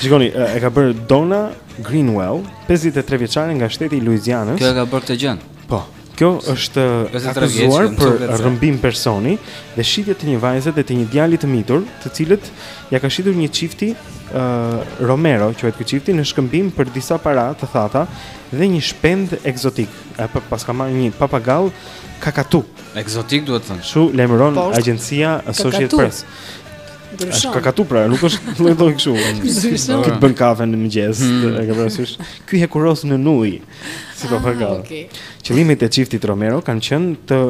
Shikoni, e ka bërë Donna Greenwell, 53 vjeçare nga shteti i Louisianës. Kjo e ka bërë këtë gjë. Po. Kjo është akuzuar për rrëmbim personi dhe shitje të një vajze dhe të një djali të mitur, të cilët ja ka shitur një çifti uh, Romero, quhet ky çifti në shkëmbim për disa para të thata dhe një shpend ekzotik. A po paska marrë një papagall kakatu. Ekzotik duhet të thënë. Kështu lajmëron po, agjencia Associated Press. Ndryshon. Është kakatu pra, nuk është lloj lloj kështu. Ndryshon. Të bën kafe në mëngjes, hmm. e ke parasysh? Ky hekuros në nuj. Si po thonë. Ah, okej. Qëllimet e çiftit Romero kanë qenë të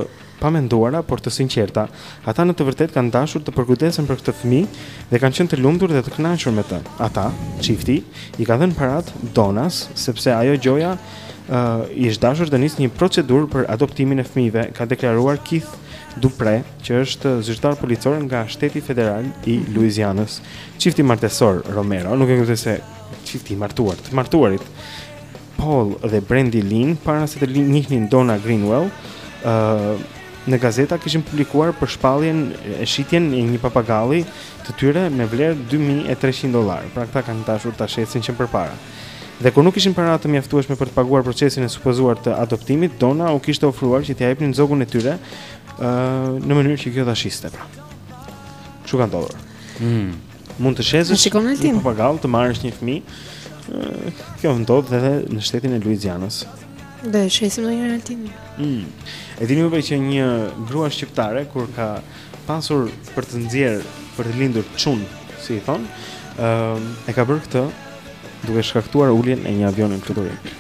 pamenduara, por të sinqerta. Ata në të vërtetë kanë dashur të përkujdesen për këta fëmijë dhe kanë qenë të lumtur dhe të kënaqur me të. Ata, çifti, i kanë dhënë parat Donas sepse ajo gjoja uh, i është dashur të nisë një procedurë për adoptimin e fëmijëve, ka deklaruar Keith Dupre, që është zyrtar policor nga shteti federal i Luizianës. Çifti martesor Romero, nuk e kuptoj se çifti i martuar, të martuarit Paul dhe Brandy Lynn para se të njihnin Donna Greenwell, ë uh, në gazeta kishin publikuar për shpalljen e shitjes e një papagalli të tyre me vlerë 2300 dollarë. Pra këta kanë dashur ta shesin që përpara. Dhe kur nuk ishin para të mjaftueshme për të paguar procesin e supozuar të adoptimit, Donna u kishte ofruar që t'i jepnin zogun e tyre në mënyrë që kjo ta shiste pra. Kështu ka ndodhur? Mm. Mund të shesësh një papagall të marrësh një fëmijë. Kjo ndodh edhe në shtetin e Louisianës. Dhe shesim në një Altin. Mm. E dini që një grua shqiptare kur ka pasur për të nxjerr për të lindur çun, si i thonë, ë e ka bërë këtë duke shkaktuar uljen e një avioni në fluturim.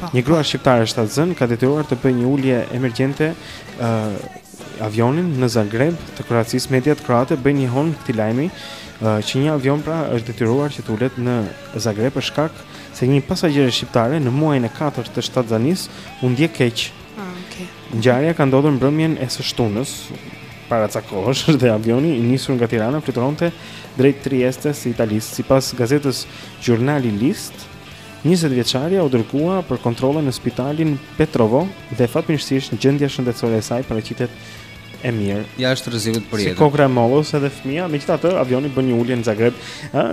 Po. Një grua shqiptare shtatzënë ka detyruar të bëjë një ulje emergjente ë uh, avionin në Zagreb të Kroacisë. Mediat kroate bëjnë jehonë këtij lajmi uh, që një avion pra është detyruar që të ulet në Zagreb për shkak se një pasagjere shqiptare në muajin e 4 të shtatzanisë u ndje keq Ah, okay. Ngjarja ka ndodhur mbrëmjen e së shtunës, para ca kohësh dhe avioni i nisur nga Tirana fluturonte drejt Trieste së Italisë. Sipas gazetës Jutarnji List, 20 vjeçarja u dërgua për kontrolle në spitalin Petrovo dhe fatmirësisht gjendja shëndetësore e saj paraqitet e mirë. Jashtë rrezikut për jetën. Si kokrra e mollës edhe fëmija, megjithatë avioni bën një ulje në Zagreb, ëh,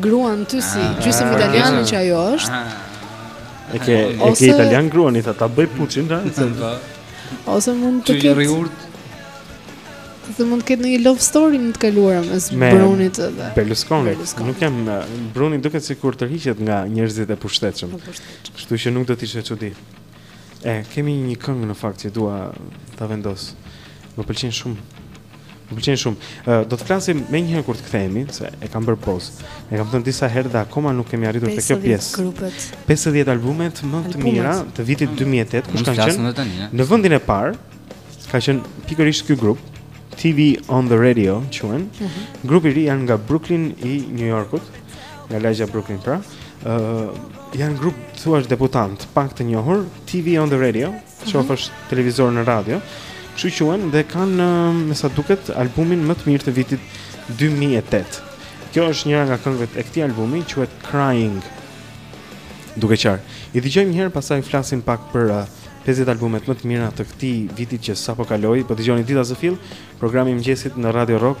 Gruan ty si ah, gjysëm ah, italiane ah. që ajo është. E ke e ke italiane gruan i tha ta bëj puçin ta. Po. Ose mund të ketë riurt. Dhe mund të ketë një love story në të kaluara mes Brunit dhe Berlusconit. Nuk jam Bruni duket sikur tërhiqet nga njerëzit e pushtetshëm. Po, Kështu që nuk do të ishte çudi. E, kemi një këngë në fakt që dua ta vendos. Më pëlqen shumë. Më pëlqen shumë. Uh, do të flasim menjëherë kur të kthehemi, se e kam bërë poz. E kam thënë disa herë dhe akoma nuk kemi arritur te kjo pjesë. 50 albumet më të mira të vitit 2008, kush kanë qenë? Në vendin e parë ka qenë pikërisht ky grup. TV on the radio, quhen. Mm -hmm. Grupi i ri janë nga Brooklyn i New Yorkut, nga lagja Brooklyn pra. Ëh, uh, Janë grup thuajse debutant, pak të njohur, TV on the radio, mm -hmm. që do të thotë televizor në radio. Kështu quhen dhe kanë me sa duket albumin më të mirë të vitit 2008. Kjo është njëra nga këngët e këtij albumi, quhet Crying. Duke qarë. I dëgjojmë një herë, pastaj flasim pak për uh, 50 albumet më të mira të këtij viti që sapo kaloi. Po dëgjoni Dita Zë Fill, programi i mëngjesit në Radio Rock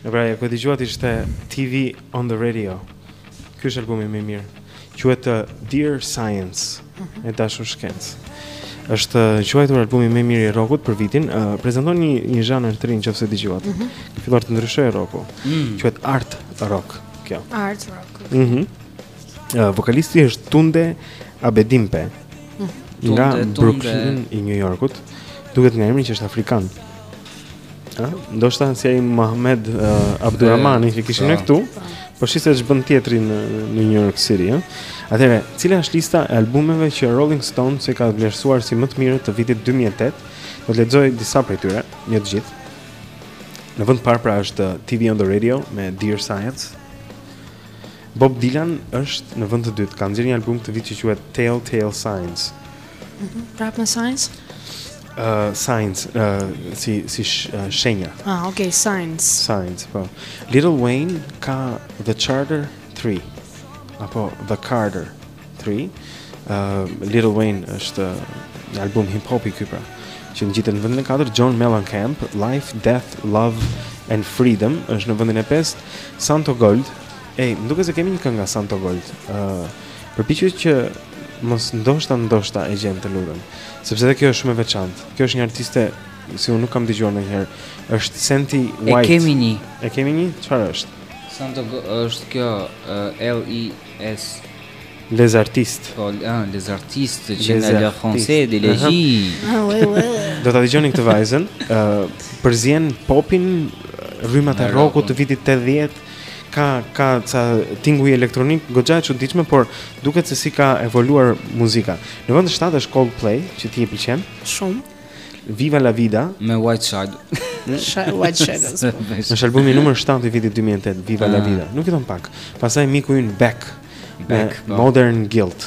E pra, ai që dëgjuat ishte TV on the Radio. Ky është albumi më i mirë. Quhet uh, Dear Science, e dashur shkencë. Është uh, quajtur albumi më i mirë i rockut për vitin. Uh, prezenton një një zhanër të ri nëse dëgjuat. Mm -hmm. Filluar të ndryshojë rocku. Mm. Quhet art rock kjo. Art rock. Mhm. Mm uh, vokalisti është Tunde Abedimpe. Mm. Nga Brooklyn i New Yorkut. Duket nga emri që është afrikan. Ëh, ndoshta si ai Muhamed uh, Abdurrahmani që kishim ne këtu. Po shi se ç'bën tjetri në në New York City, ëh. Atëherë, cila është lista e albumeve që Rolling Stone e ka vlerësuar si më të mirë të vitit 2008? Do të lexoj disa prej tyre, jo të gjithë. Në vend të parë pra është uh, TV on the Radio me Dear Science. Bob Dylan është në vend të dytë, ka nxjerrë një album të vitit që quhet Tell Tale Signs. Mm -hmm. Prapë në Science? uh, signs uh, si si sh, uh, shenja. Ah, okay, signs. Signs, po. Little Wayne ka The Charter 3 apo The Carter 3. Uh, Little Wayne është një album hip hopi ky pra, që ngjitet në vendin e katërt, John Mellencamp, Life, Death, Love and Freedom është në vendin e pestë, Santogold. E, më duket se kemi një këngë nga Santogold. Ë uh Përpiqu që Mos ndoshta ndoshta e gjen të lutem. Sepse edhe kjo është shumë e veçantë. Kjo është një artiste si unë nuk kam dëgjuar ndonjëherë. Është Santi White. E kemi një. E kemi një? Çfarë është? Santo është kjo uh, L E S Les artistes. Po, ah, les artistes që na la français de la vie. Ah, ouais, ouais. Do ta dëgjoni këtë vajzën, ë, uh, përzien popin rrymat e rrokut të vitit 80. Ka ka ca tinguj elektronik goxha e çuditshme, por duket se si ka evoluar muzika. Në vend të shtatë është Coldplay, që ti e pëlqen. Shumë. Viva la vida me White Shadow. White Shadows. Është albumi numër 7 i vitit 2008, Viva la ah. vida. Nuk i thon pak. Pastaj miku ynë Beck, Beck po. Me Modern Guilt.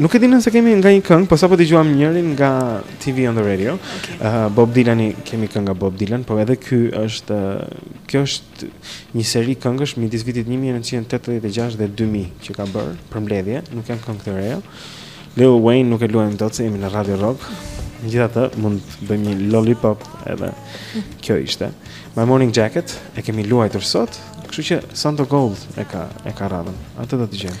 Nuk e di nëse kemi nga një këngë, po sapo dëgjuam njërën nga TV on the radio. Okay. Uh, Bob Dylan kemi këngë nga Bob Dylan, por edhe ky është kjo është një seri këngësh midis vitit 1986 dhe 2000 që ka bërë përmbledhje, nuk janë këngë të reja. Lil Wayne nuk e luajmë dot se jemi në Radio Rock. Megjithatë, mund të bëjmë një Lollipop edhe kjo ishte. My Morning Jacket e kemi luajtur sot, kështu që Santogold e ka e ka radhën. Atë do të dëgjojmë.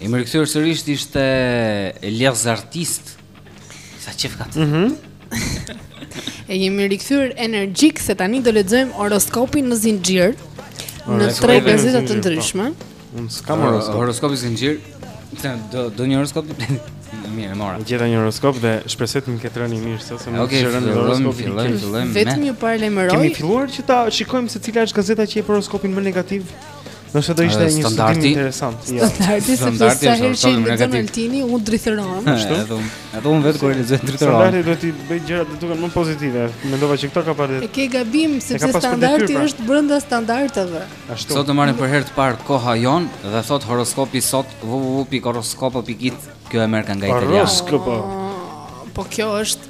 Jemi rikthyer sërisht ishte Elias Zartist Sa qef ka të mhm. E jemi rikthyer energjik se tani do lexojmë horoskopin në zinxhir Në tre gazeta të ndryshme po. Unë s'kam horoskop Horoskopi zinxhir Do, do një horoskop Mirë, mora Gjeta një horoskop dhe shpresoj të më ketë rënë mirë Sot se më okay, që rënë horoskop Vetëm ju paralajmëroj Kemi filluar që ta shikojmë se cila është gazeta që jep horoskopin më negativ Nëse do ishte një studim interesant. Jo. Standardi se sa herë që i vjen Altini, u drithëron. Ashtu. Edhe unë, edhe unë vetë kur e lexoj drithërohem. Standardi duhet t'i bëjë gjërat të duken më pozitive. Mendova që këto ka parë. E ke gabim sepse standardi pra. është brenda standardeve. Ashtu. Sot do marrim për herë të parë Koha Jonë dhe thotë horoskopi sot www.horoskopo.it. Kjo e merr nga italiani. Horoskopo. Ah, po kjo është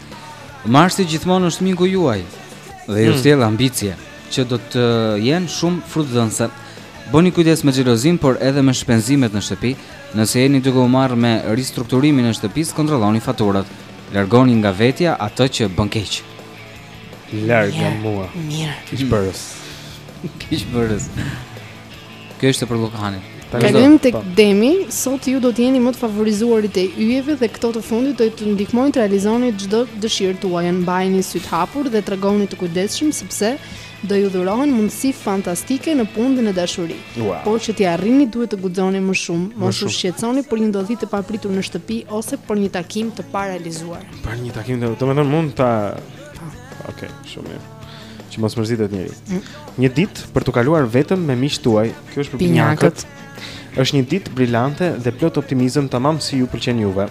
Marsi gjithmonë është miku juaj dhe ju hmm. sjell ambicie që do të jenë shumë frutdhënëse. Bëni kujdes me xhelozinë, por edhe me shpenzimet në shtëpi. Nëse jeni duke u marrë me ristrukturimin e shtëpisë, kontrolloni faturat. Largoni nga vetja atë që bën keq. Larg nga mua. Mirë. Keqbërës. Keqbërës. Kjo ishte për Lukanin. Kalojmë tek po. Demi, sot ju do të jeni më të favorizuarit e yjeve dhe këto të fundit do t'ju ndihmojnë të realizoni çdo dëshirë tuaj. Mbajini sytë hapur dhe tregohuni të kujdesshëm sepse do t'ju dhurohen mundësi fantastike në punë dhe në dashuri. Wow. Por që t'i arrini duhet të guxoni më shumë, mos u shqetësoni për një ndodhi të papritur në shtëpi ose për një takim të parealizuar. Për një takim, domethënë mund ta Okej, okay, shumë mirë. Që mos mërzitet njeri. Një ditë për t'u kaluar vetëm me miqtë tuaj. Kjo është për binjakët. Është një ditë brilante dhe plot optimizëm tamam si ju pëlqen juve.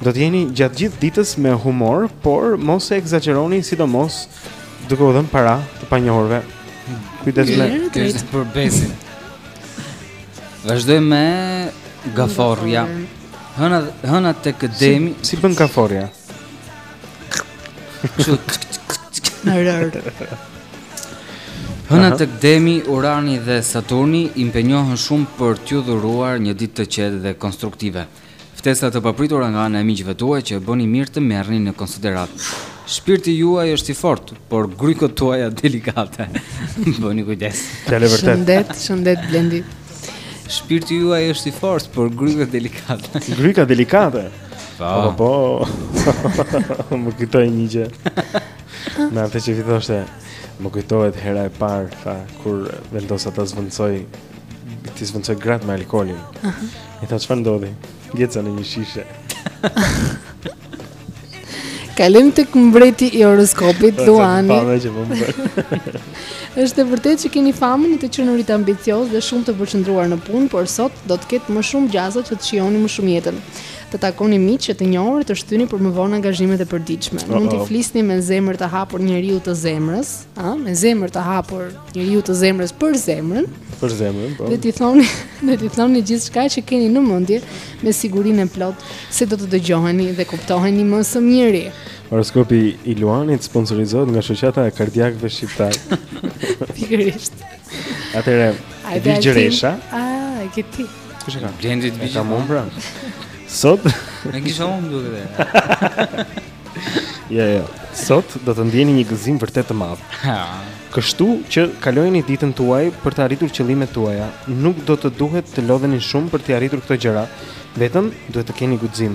Do të jeni gjatë gjithë ditës me humor, por mos e ekzagjeroni sidomos duke u dhënë para të panjohurve. Kujdes me këtë për Besin. Vazhdojmë me gaforrja. Hëna hëna tek demi. Si, si bën gaforrja? Hëna tek Demi, Urani dhe Saturni impenjohen shumë për t'ju dhuruar një ditë të qetë dhe konstruktive. Ftesa të papritura nga ana e miqve tuaj që e bëni mirë t'i merrni në konsideratë. Shpirti juaj është i fortë, por grykët tuaja delikate. Bëni kujdes. Fjalë vërtet. Shëndet, shëndet Blendi. Shpirti juaj është i fortë, por grykët delikate. Gryka delikate. Po, po, po. Më kujtoi një gjë. Në atë që thoshte, më kujtohet hera e parë, tha, kur vendosa ta zëvendësoj, t'i zëvendësoj gratë me alkoolin. Uh -huh. E tha, çfarë ndodhi? Ngeca në një shishe. Kalojmë tek mbreti i horoskopit, Luani. Pamë që më më Është e vërtetë që keni famën e të qenurit ambicioz dhe shumë të përqendruar në punë, por sot do të ketë më shumë gjasa që të shijoni më shumë jetën. Të takoni miq e të njohur të shtyni për më vonë angazhimet e përditshme. Uh -oh. Mund t'i flisni me zemër të hapur njeriu të zemrës, a, me zemër të hapur njeriu të zemrës për zemrën për zemrën, po. Dhe t'i thoni, dhe t'i thoni gjithçka që keni në mendje me sigurinë e plotë se do të dëgjoheni dhe kuptoheni më së miri. Horoskopi i Luanit sponsorizohet nga Shoqata e Kardiakëve Shqiptarë. Pikërisht. Atëherë, Virgjëresha. Ah, e ke ti. Kush e ka? Blendi të vijë. Kam unë pra. Sot ne kisha unë duke dhe. Ja, ja. Sot do të ndjeni një gëzim vërtet të madh. Kështu që kalojeni ditën tuaj për të arritur qëllimet tuaja. Nuk do të duhet të lodheni shumë për t'i arritur këto gjëra. Vetëm duhet të keni guxim.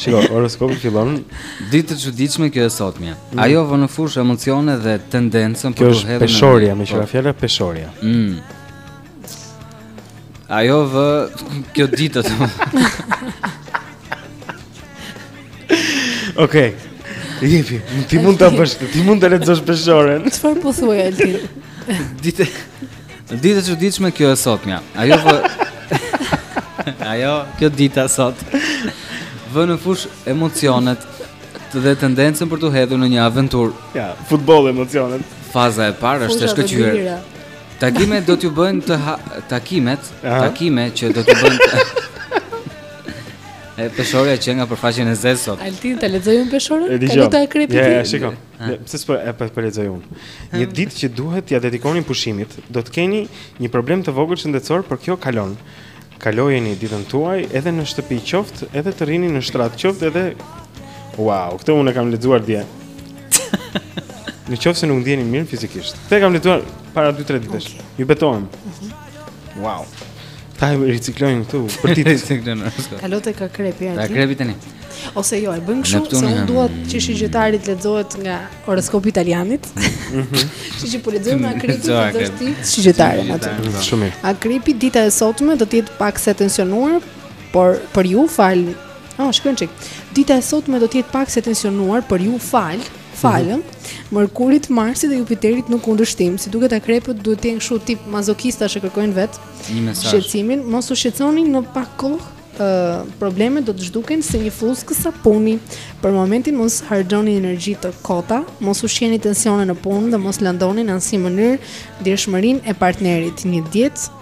Shiko, horoskopi fillon. Ditë e çuditshme kjo e sotmja. Mm. Ajo vë në fushë emocione dhe tendencën për të hedhur. Kjo është peshorja, meqë ra po. fjala peshorja. Mm. Ajo vë kjo ditë të. Okej. Jepi, ti mund ta bësh, ti mund ta lexosh peshoren. Çfarë po thua Altin? Ditë Ditë e çuditshme kjo e sotmja. Ajo vë Ajo kjo dita sot vë në fushë emocionet dhe tendencën për t'u hedhur në një aventurë. Ja, futboll emocionet. Faza e parë është e shkëlqyer. Takimet do t'ju bëjnë të ha... takimet, Aha. takime që do t'ju bëjnë të... E peshorja qenka për faqen e zezë sot Altin, ta lexoj unë peshoren? E dëgjo Ja, ja, shikon Ne pse s'po, epo po lexoj unë. Një ditë që duhet t'ia dedikoni pushimit, do të keni një problem të vogël shëndetësor, por kjo kalon. Kalojeni ditën tuaj edhe në shtëpi qoftë, edhe të rrini në shtrat qoftë edhe Wow, këtë unë e kam lexuar dje. Në qoftë se nuk ndiheni mirë fizikisht. Këtë e kam lexuar para 2-3 ditësh. Ju betohem. Wow. Ata e riciklojnë këtu për t'i riciklojnë ashtu. Kalo tek akrepi aty. Te akrepi tani. Ose jo, e bëjmë kështu se unë dua që shigjetari të lexohet nga horoskopi i italianit. Mhm. Kështu që po lexojmë ne akrepin, të lexosh ti shigjetarin aty. Shumë mirë. Akrepi, dita e sotme do të jetë paksa e tensionuar, por për ju fal. Oh, shkruan çik. Dita e sotme do të jetë paksa e tensionuar për ju fal. Falë, Mërkurit, Marsit dhe Jupiterit në kundërshtim. Si duket akrepët duhet të jenë kështu tip mazokista që kërkojnë vetë. Një mesazh. Shqetësimin, mos u shqetësoni në pak kohë. ë problemet do të zhduken si një fluskë sapuni. Për momentin mos harxhoni energji të kota, mos ushqeni tensione në punë dhe mos lëndoni në asnjë mënyrë ndjeshmërinë e partnerit. Një dietë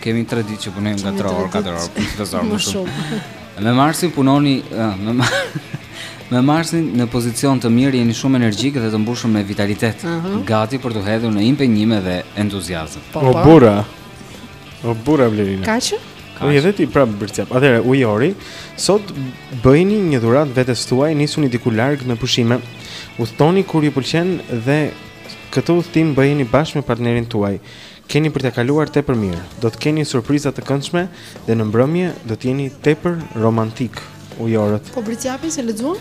Kemi 3 ditë që punojmë nga 3 orë, 4 orë, për të zorë më shumë. Me Marsin punoni, me Marsin, me Marsin në pozicion të mirë jeni shumë energjikë dhe të mbushur me vitalitet, uh -huh. gati për t'u hedhur në impenjime dhe entuziazëm. Po, po. O burra. O burra Blerina. Ka që? Ka. Edhe ti prap Bricjap. Atëherë Ujori, sot bëjini një dhuratë vetes tuaj, nisuni diku larg me pushime. Udhëtoni kur ju pëlqen dhe këtë udhëtim bëjeni bashkë me partnerin tuaj. Keni për ta kaluar tepër mirë. Do të keni surpriza të këndshme dhe në mbrëmje do të jeni tepër romantikë ujorët. Po Bricjapin s'e lexuam?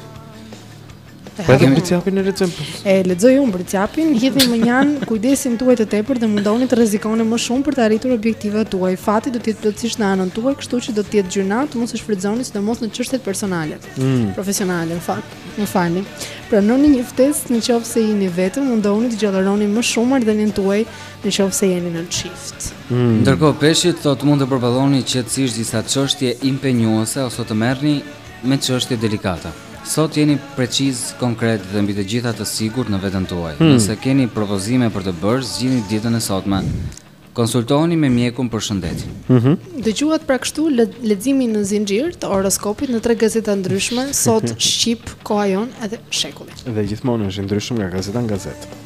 Po edhe Bricjapin e lexojmë. Po. E lexoj unë Bricjapin, hidhni mënjanë kujdesin tuaj të tepërt dhe mundohuni të rrezikoni më shumë për të arritur objektivat tuaj. Fati do të jetë plotësisht në anën tuaj, kështu që do të jetë gjynah të mos e shfrytëzoni sidomos në çështjet personale, mm. profesionale, në fakt. Më falni. Pranoni një ftesë në qoftë se jeni vetëm, mundohuni të gjallëroni më shumë marrëdhënien tuaj në qoftë se jeni në çift. Mm. Ndërkohë peshqit thotë mund të përballoni qetësisht disa çështje impenjuese ose të merrni me çështje delikate. Sot jeni precizë, konkretë dhe mbi të gjitha të sigurt në veten tuaj. Mm. Nëse keni propozime për të bërë, zgjidhni ditën e sotme. Konsultohuni me mjekun për shëndetin. Mhm. Mm Dëgjuat pra kështu leximin në zinxhir të horoskopit në tre gazeta të ndryshme, sot Shqip, Koha Jonë edhe Shekulli. Dhe gjithmonë është ndryshe nga gazeta në gazetë.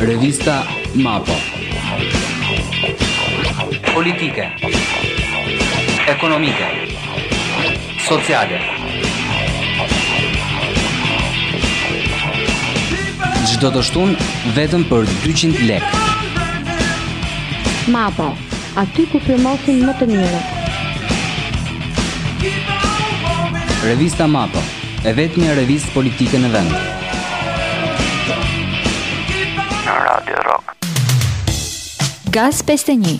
Revista Mapo Politike Ekonomike Sociale Çdo të shtunë vetëm për 200 lekë Mapo Aty ku firmosin më të mirët Revista Mapo E vetmja revistë politike në vend. Radio Rock. Gaz 51.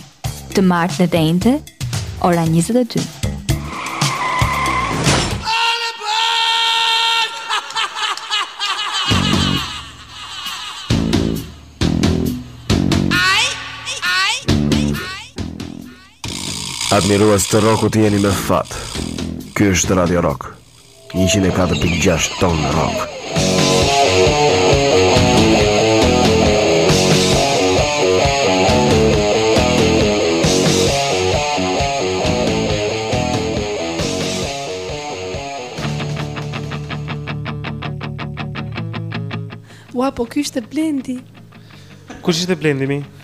Të martë dhe të enjte, ora 22. Admirues të rokut jeni me fat. Ky është Radio Rock. njëqind e katër pikë gjashtë ton rock. Ua, po ky ishte blendi. Kush ishte Blendi mi?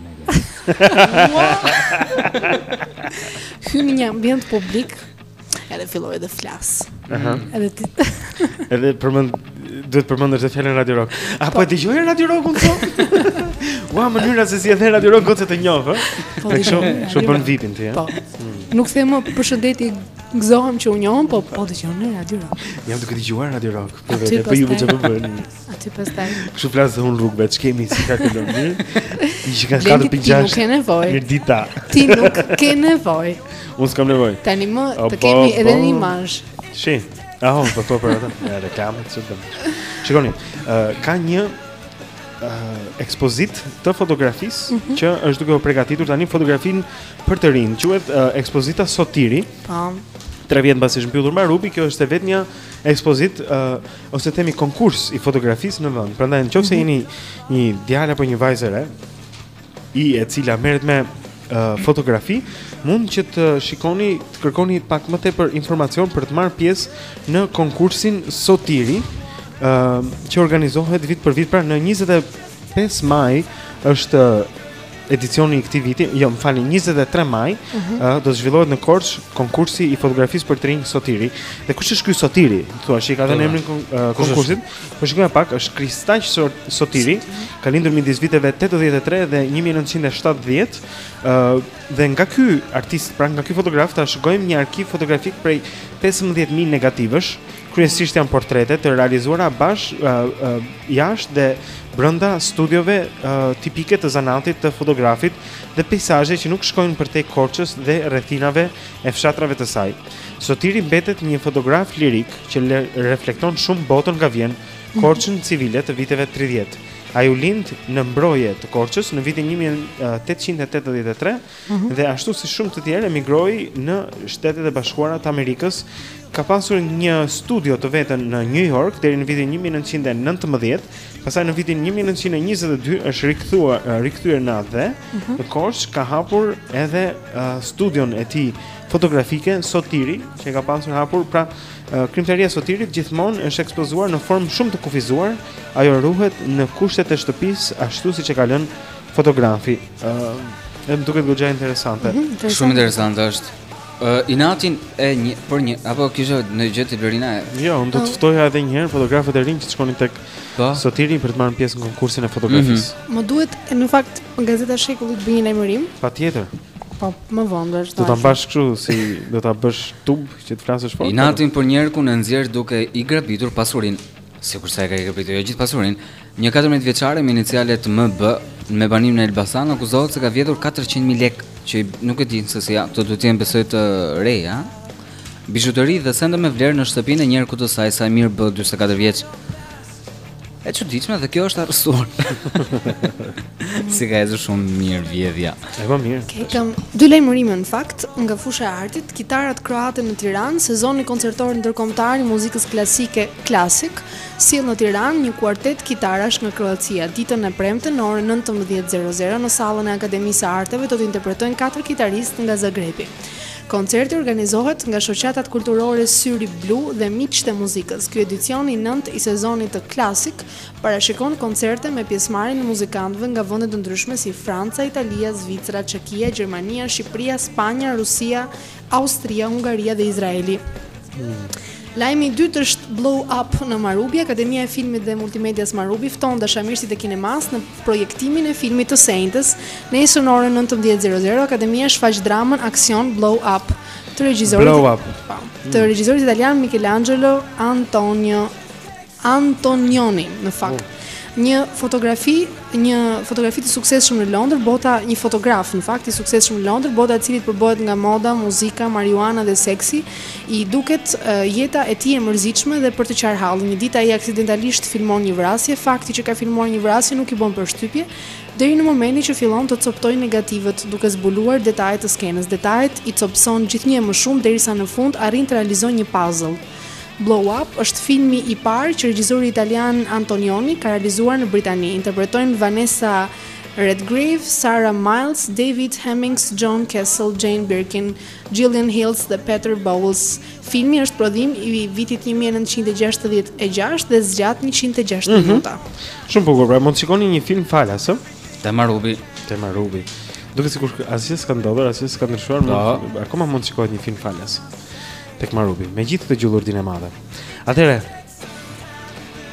Mega. Hyn në ambient publik, edhe filloj dhe flas. Aha. Edhe ti. edhe përmend duhet të përmendësh dhe fjalën Radio Rock. A po e dëgjoj Radio Rock unë sot? Ua, mënyra se si e the Radio Rock gocë të njoh, ë. Po, Tek shumë, shumë bën vipin ti, ë. Po. Mm. Nuk them më përshëndetje, gëzohem që u njohëm, po po dëgjoj në Radio Rock. Jam duke dëgjuar Radio Rock. Po vetë po ju çfarë po bën. Aty pastaj. Kështu flas dhe unë rrugëve, ç'kemi si ke qenë mirë. Ti që kanë katër pikë gjashtë. Nuk ke nevojë. Mirë dita. Ti nuk ke nevojë. Unë s'kam nevojë. Tani më të kemi edhe një imazh. Shi. Aho, po to për atë. Ja reklamë të çdo. Shikoni, ë ka një ë ekspozitë të fotografisë mhm. që është duke u përgatitur tani fotografi për të rinj. Quhet ekspozita Sotiri. Po. 3 vjet mbasi është mbyllur Marubi, kjo është e vetmja ekspozitë ë ose themi konkurs i fotografisë në vend. Prandaj në qoftë se jeni mm -hmm. një djalë apo një vajzë e re, e cila merret me uh, fotografi, mund që të shikoni, të kërkoni pak më tepër informacion për të marrë pjesë në konkursin Sotiri, uh, që organizohet vit për vit pra në 25 maj është edicioni i këtij viti, jo, më falni, 23 maj, uh mhm. -huh. uh, do të zhvillohet në Korçë konkursi i fotografisë për të rinj Sotiri. Dhe kush është ky Sotiri? Thua, që i ka dhënë emrin kon, uh, konkursit. Po shikojmë pak, është Kristaq Sotiri, ka jetuar midis viteve 83 dhe 1970. Uh, dhe nga ky artist, pra nga ky fotograf, trashëgojmë një arkiv fotografik prej 15000 negativësh kryesisht janë portrete të realizuara jash uh, uh, jashtë dhe brenda studiove uh, tipike të zanatit të fotografit dhe pejsazhe që nuk shkojnë përtej Korçës dhe rrethinave e fshatrave të saj. Sotiri mbetet një fotograf lirik që re, reflekton shumë botën nga vjen mhm. Korçën civile të viteve 30. Ai u lind në Mborje të Korçës në vitin 1883 -hmm. dhe ashtu si shumë të tjerë emigroi në Shtetet e Bashkuara të Amerikës. Ka pasur një studio të vetën në New York deri në vitin 1919, pastaj në vitin 1922 është rikthyer rikthyer në atdhe. Mm -hmm. Në Korçë ka hapur edhe uh, studion e tij fotografike Sotiri, që e ka pasur hapur pra uh, krijimtaria e Sotirit gjithmonë është ekspozuar në formë shumë të kufizuar. Ajo ruhet në kushtet e shtëpisë ashtu siç e ka lënë Fotografi, ë, uh, më duket goxha interesante. Mm -hmm, Shumë interesante është. Ë, uh, inatin e nje për nje apo kishe një gjë ti Lorina. Jo, unë do të po. ftoja edhe një herë fotografët e rinj që të shkonin tek po. Sotiri për të marrë pjesë në konkursin e fotografisë. Mm -hmm. Më duhet në fakt gazeta Shekulli të bëj një lajmërim. Patjetër. Po, më vonë do të thotë. Do ta mbash kështu si do ta bësh tub që të flasësh fort. Inatin për njerkun e nxjerr duke i grabitur pasurinë. Sigurisht se ia ka grabitur jo gjithë pasurinë, Një katërmbëdhjetë vjeçare me inicialet MB, me banim në Elbasan, akuzohet se ka vjedhur katërqind mijë lekë, që nuk e dinë se si janë, të duhet të jenë besoj të reja, bizhuteri dhe sende me vlerë në shtëpinë e njerkut të saj, Saimir B, dyzet e katër vjeç. E çuditshme dhe kjo është arrestuar. S'i ka ecur shumë mirë vjedhja. E më mirë. Okej, kam dy lajmërime në fakt nga fusha e artit, kitarat kroate në Tiranë, sezoni koncertor ndërkombëtar i muzikës klasike klasik, sjell në Tiranë një kuartet kitarash nga Kroacia. Ditën e premte në orën nëntëmbëdhjetë e zero zero në sallën e Akademisë së Arteve do të interpretojnë katër kitaristë nga Zagrebi. Koncerti organizohet nga shoqatat kulturore Syri Blu dhe Miqtë e Muzikës. Ky edicion i nëntë i sezonit të Klasik parashikon koncerte me pjesëmarrjen e muzikantëve nga vende të ndryshme si Franca, Italia, Zvicra, Çekia, Gjermania, Shqipëria, Spanja, Rusia, Austria, Hungaria dhe Izraeli. Lajmi i dytë është Blow Up në Marubi, Akademia e Filmit dhe Multimedias Marubi fton dashamirësit e kinemasë në projektimin e filmit të së enjtes. Nesër në orën 19.00, Akademia shfaq dramën aksion Blow Up të regjizorit, Blow Up. të regjizorit italian Michelangelo Antonio Antonioni, në fakt. Një fotografi, një fotografi të suksesshëm në Londër, bota një fotograf në fakt i suksesshëm në Londër, bota e cilit përbohet nga moda, muzika, marijuana dhe seksi, i duket uh, jeta e tij e mërzitshme dhe për të qarë hallin. Një ditë ai aksidentalisht filmon një vrasje, fakti që ka filmuar një vrasje nuk i bën përshtypje, deri në momentin që fillon të coptojë negativat duke zbuluar detajet të skenës. Detajet i copëson gjithnjë e më shumë derisa në fund arrin të realizojë një puzzle. Blow Up është filmi i parë që regjizori italian Antonioni ka realizuar në Britani. Interpretojnë Vanessa Redgrave, Sarah Miles, David Hemmings, John Castle, Jane Birkin, Gillian Hills dhe Peter Bowles. Filmi është prodhim i vitit 1966 dhe zgjat 106 mhm minuta. Shumë bukur, pra mund të shikoni një film falas, ë? Te Marubi, te Marubi. Duket sikur asgjë s'ka ndodhur, asgjë s'ka ndryshuar, po. akoma mund të shikohet një film falas. tek Marubi, me gjithë këtë gjullurdin e madhe. Atëherë,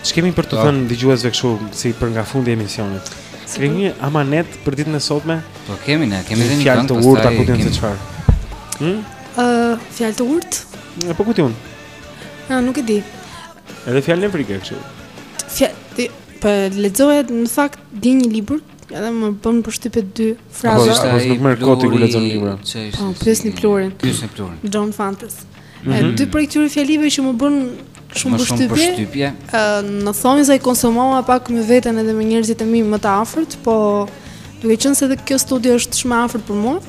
ç'kemi për t'u ah. thënë dëgjuesve kështu si për nga fundi i emisionit? S'kemi një amanet për ditën e sotme? Po kemi ne, kemi dhe një këngë të urtë, apo të në të çfarë? Hmm? Uh, fjalë të urtë? E po këtë unë? Na, nuk e di. Edhe fjalë në frikë, kështu? Fjalë, për po, lexoja në fakt dje një libër Edhe më bënë përshtypje dy fraza. Po, është ai më koti ku lexon libra. Po, pyesni Florin. Pyesni Florin. John Fante. Mm -hmm. E mhm. dy prej këtyre fjalive që më bënë shumë përshtypje. Domethënë se i konsumova pak me veten edhe me njerëzit e mi më të afërt, po duke qenë se edhe kjo studio është shumë e afërt për mua,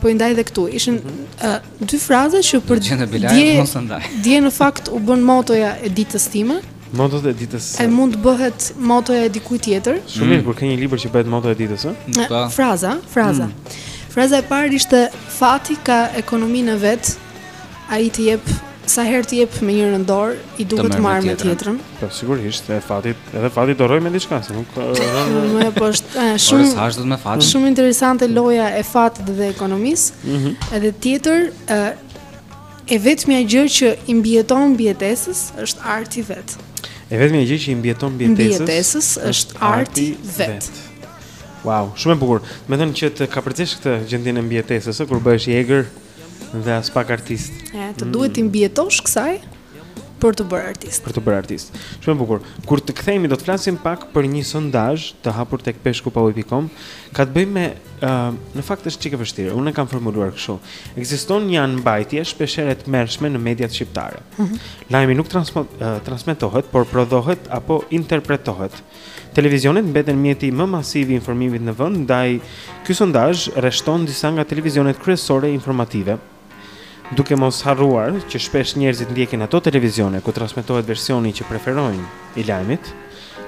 po i ndaj edhe këtu. Ishin mm -hmm. uh, dy fraza që për dje, dje në fakt u bënë motoja e ditës time. Moto e ditës. A mund të bëhet motoja e dikujt tjetër? Shumë mirë, mm. kur ka një libër që bëhet moto e ditës, ë? Po. Fraza, fraza. Mm. Fraza e parë ishte fati ka ekonominë vet. Ai të jep sa herë të jep me njërën dorë, i duhet të marrë me tjetrën. Po sigurisht, e fatit, edhe fati do rrojë me diçka, se nuk më po është shumë ora-dashtë me fatin. Shumë interesante loja e fatit dhe ekonomisë. Mm -hmm. Edhe tjetër, E vetmja gjë që i mbijeton mbijetesës është arti vet. E vetmja gjë që i mbijeton mbijetesës, mbijetesës është arti vet. Wow, shumë e bukur. Me thënë që të kapërcesh këtë gjendjen e mbijetesës, kur bëhesh i egër dhe as pak artist. E, të duhet të mbijetosh kësaj për të bërë artist. Për të bërë artist. Shumë e bukur. Kur të kthehemi do të flasim pak për një sondazh të hapur tek peshkupauje.com, ka të bëjë me Ëm, uh, në fakt është çike vështirë. Unë e kam formuluar kështu. Ekziston një anëmbajtje shpeshherë e tmerrshme në mediat shqiptare. Mm -hmm. Lajmi nuk transmo, uh, transmetohet, por prodhohet apo interpretohet. Televizionet mbeten mjeti më masiv i informimit në vend, ndaj ky sondazh rreshton disa nga televizionet kryesore informative Duke mos harruar që shpesh njerëzit ndjekin ato televizione ku transmetohet versioni që preferojnë i lajmit,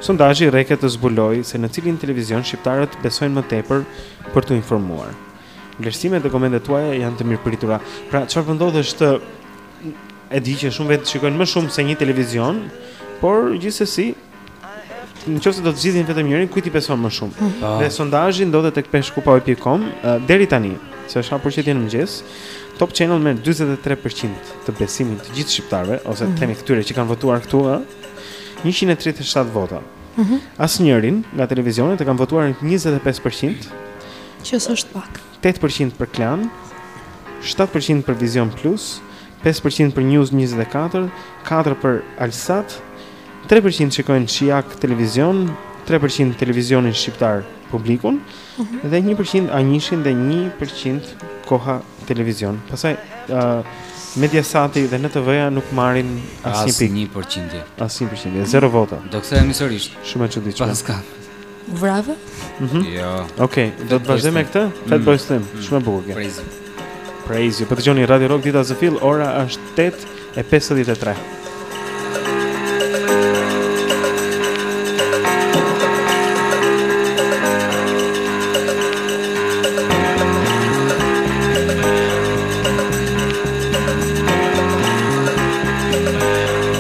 sondazhi rreket të zbulojë se në cilin televizion shqiptarët besojnë më tepër për t'u informuar. Vlerësimet dhe komentet tuaja janë të mirëpritura. Pra, çfarë po ndodh është e di që shumë vetë shikojnë më shumë se një televizion, por gjithsesi Në qoftë se do të zgjidhin vetëm njërin, kujt i beson më shumë? Mm -hmm. Dhe sondazhi ndodhet tek peshkupauje.com deri tani, se është hapur që në mëngjes. Top Channel me 43% të besimit të gjithë shqiptarëve ose mm -hmm. themi këtyre që kanë votuar këtu, ë 137 vota. Mm -hmm. Asnjërin nga televizionet e kanë votuar 25%, që është pak. Tetë për qind për Klan, shtatë për qind për Vizion Plus, pesë për qind për News njëzet e katër, katër për Alsat, tre për qind shikojnë Shijak Televizion, tre për qind Televizionin Shqiptar Publikun, mhm. dhe një për qind A1-shin dhe një për qind Koha Televizion. Pastaj, Mediasati dhe NTV-ja nuk marrin asnjë pikë. Asnjë përqindje. Asnjë përqindje, zero vota. Do kthehemi sërish. Shumë e çuditshme. Paska. Bravo. Mhm. Jo. Okej, do të vazhdojmë me këtë? Mm. Fat Boy Slim, mm. shumë e bukur. Praise. Praise. Po dëgjoni Radio Rock dita zë fill, ora është 8:53.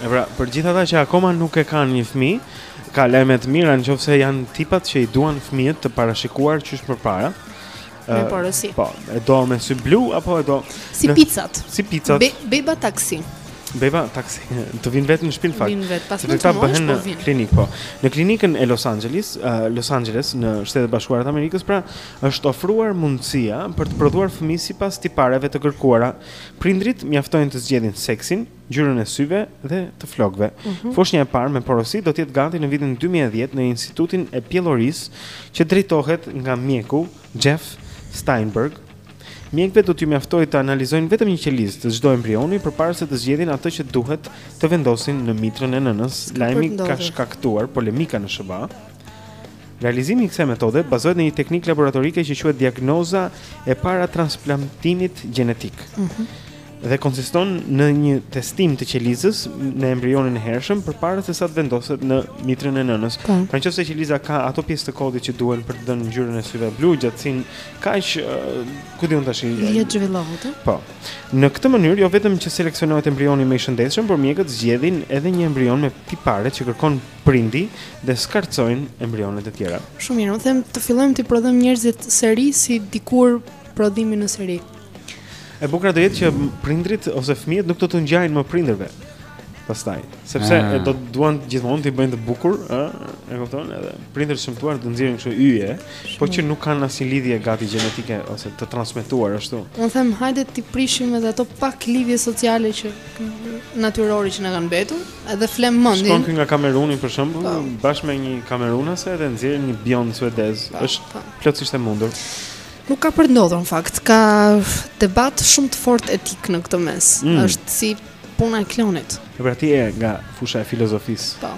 E pra, për gjithë ata që akoma nuk e kanë një fëmi, ka lajme të mira në qofë se janë tipat që i duan fëmijët të parashikuar qysh për para. Me porosi. Po, e do me sy blu, apo e do... Si picat. Si picat. Be, beba taksi. Beba taksi. Të vinë vetë në shpi në fakt. Vinë vetë, pas nëntë mush, po vinë. Klinik, po. Në klinikën e Los Angeles, uh, Los Angeles, në Shtetet e Bashkuara të Amerikës, pra, Është ofruar mundësia për të prodhuar fëmijë sipas tipareve të kërkuara. Prindërit mjaftojnë të zgjedhin seksin, ngjyrën e syve dhe të flokëve. Foshnja e parë me porosi do të jetë gati në vitin dy mijë e dhjetë në Institutin e Pjellorisë që drejtohet nga mjeku Jeff Steinberg. Mjekëve do t'u mjaftojë të analizojnë vetëm një qelizë të çdo embrioni përpara se të zgjedhin atë që duhet të vendosin në mitrën e nënës. Lajmi ka shkaktuar polemika në SHBA. Realizimi i kësaj metode bazohet në një teknikë laboratorike që quhet diagnoza e para transplantimit gjenetik. Mm -hmm. Dhe konsiston në një testim të qelizës në embrionin e hershëm përpara se sa të vendoset në mitrën e nënës. Po. Pra në qoftë se qeliza ka ato pjesë të kodit që duhen për të dhënë ngjyrën e syve blu, gjatësinë, kaq ku di unë tash. Një zhvillohet. Po. Në këtë mënyrë jo vetëm që seleksionohet embrioni më i shëndetshëm, por mjekët zgjedhin edhe një embrion me tiparet që kërkon prindi dhe skarcojnë embrionet e tjera. Shumë mirë, unë them të fillojmë të prodhojmë njerëzit seri si dikur prodhimi në seri. E bukura do jetë që prindrit ose fëmijët nuk do të ngjajnë më prindërve. Pastaj, sepse ah. e do të duan gjithë të bëjnë të bukur, ë, e kupton? Edhe prindër të shëmtuar të nxjerrin kështu yje, po që nuk kanë asnjë lidhje gati gjenetike ose të transmetuar ashtu. Unë them hajde t'i prishim edhe ato pak lidhje sociale e natyrore që na kanë mbetur. Edhe flemë mendjen. Shkon një nga Kameruni për shembull, po. bashkë me një kamerunase dhe nxjerrin një bjond suedez. Po, Është po. plotësisht e mundur. Nuk ka për të ndodhur në fakt, ka debat shumë të fortë etik në këtë mes. Mm. Është si puna e klonit. E pra ti je nga fusha e filozofisë. Po.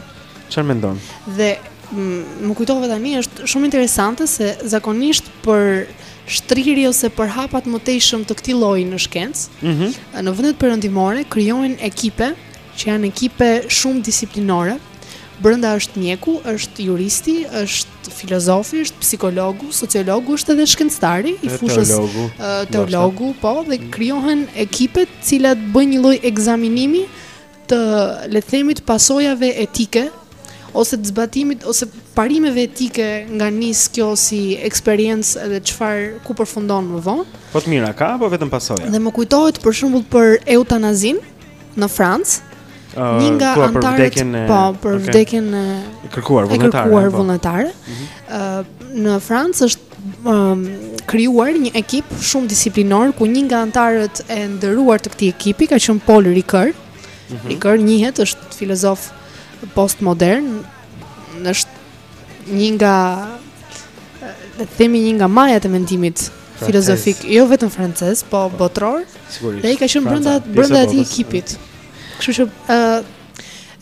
Çfarë mendon? Dhe mm, më kujtove tani është shumë interesante se zakonisht për çështje ose për hapa të mëtejshëm të këtij lloji në shkencë, mm -hmm. në vendet perëndimore krijohen ekipe që janë ekipe shumëdisiplinore. Brenda është mjeku, është juristi, është filozofi, është psikologu, sociologu, është edhe shkencëtari i fushës teologu, uh, teologu po, dhe mm. krijohen ekipe të cilat bëjnë një lloj ekzaminimi të le të themi të pasojave etike ose të zbatimit ose parimeve etike nga nis kjo si eksperiencë edhe çfarë ku përfundon më vonë. Po të mira ka apo vetëm pasoja? Dhe më kujtohet për shembull për eutanazinë, në Francë. Uh, një nga po, anëtarët po për okay. vdekjen e kërkuar vullnetare. Kërkuar po. vullnetare. Ëh mm -hmm. uh, në Francë është um, krijuar një ekip shumë disiplinor ku një nga anëtarët e nderuar të këtij ekipi ka qenë Paul Ricoeur. Ëh -hmm. Ricoeur njihet është filozof postmodern, është një nga le të themi një nga majat e mendimit filozofik, jo vetëm francez, po, po. botror. Sigurisht. Dhe ai ka qenë brenda brenda atij ekipit. Kështu që ë uh,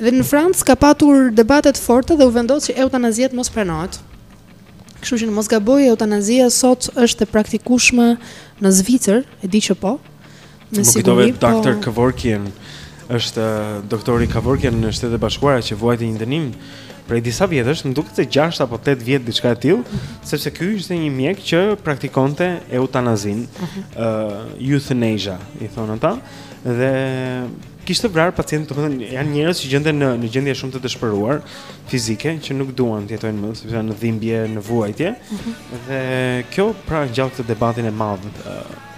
dhe në Francë ka patur debate të forta dhe u vendos që eutanazia të mos pranohet. Kështu që në mos gaboj eutanazia sot është e praktikueshme në Zvicër, e di që po. Më kujtove po. Dr. Kevorkian, është doktori Kevorkian në Shtetet e Bashkuara që vuajti një dënim prej disa vjetësh, më duket se 6 apo 8 vjet diçka e tillë, mm -hmm. sepse ky ishte një mjek që praktikonte eutanazinë, ë mm -hmm. uh, euthanasia, i thonë ata, dhe kishte vrarë pacientë, do të thënë janë njerëz që gjenden në në gjendje shumë të dëshpëruar fizike, që nuk duan të jetojnë më, sepse janë në dhimbje, në vuajtje. Mm -hmm. Dhe kjo pra ngjall këtë debatin e madh uh,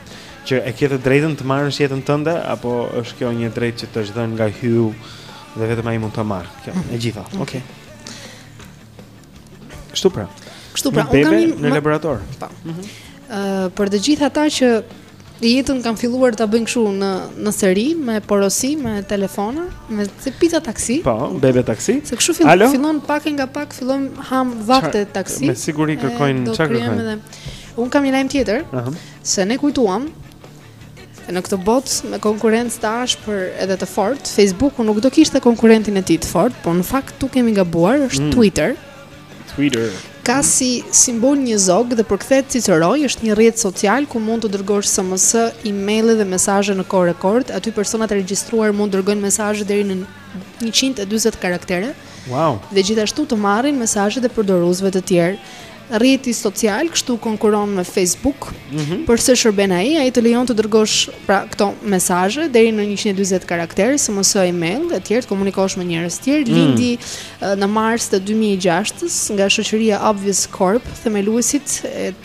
Që e ke të drejtën të marrësh jetën tënde apo është kjo një e drejtë që të është dhënë nga Hyu dhe vetëm ai mund ta marrë. Kjo mm. e gjitha. Okej. Okay. Kështu pra. Kështu pra, unë kam një në laborator. Po. Ëh, mhm. për të gjithë ata që jetën kanë filluar ta bëjnë kështu në në seri me porosi, me telefona, me se pizza taksi. Po, bebe taksi. Se kështu fillon, fillon pak e nga pak fillon ham vakte taksi. Me siguri kërkojnë çfarë kërkojnë. Unë kam një lajm tjetër, uh -huh. se ne kujtuam në këtë botë me konkurrencë të ashpër edhe të fortë, Facebooku nuk do kishte konkurrentin e tij të fortë, por në fakt paskemi gabuar, është mm. Twitter. Twitter ka si simbol një zog dhe përkthehet cicëroj, është një rrjet social ku mund të dërgosh SMS, emaile dhe mesazhe në kohë rekord. Aty personat e regjistruar mund të dërgojnë mesazhe deri në 140 karaktere. Wow. Dhe gjithashtu të marrin mesazhet e përdoruesve të tjerë. Rrjeti social kështu konkuron me Facebook. Mm -hmm. Për se shërben ai, ai të lejon të dërgosh pra këto mesazhe deri në 140 karaktere, SMS, email e tjerë, të komunikosh me njerëz të tjerë. Mm. Lindi në mars të 2006-s nga shoqëria Obvious Corp, themeluesit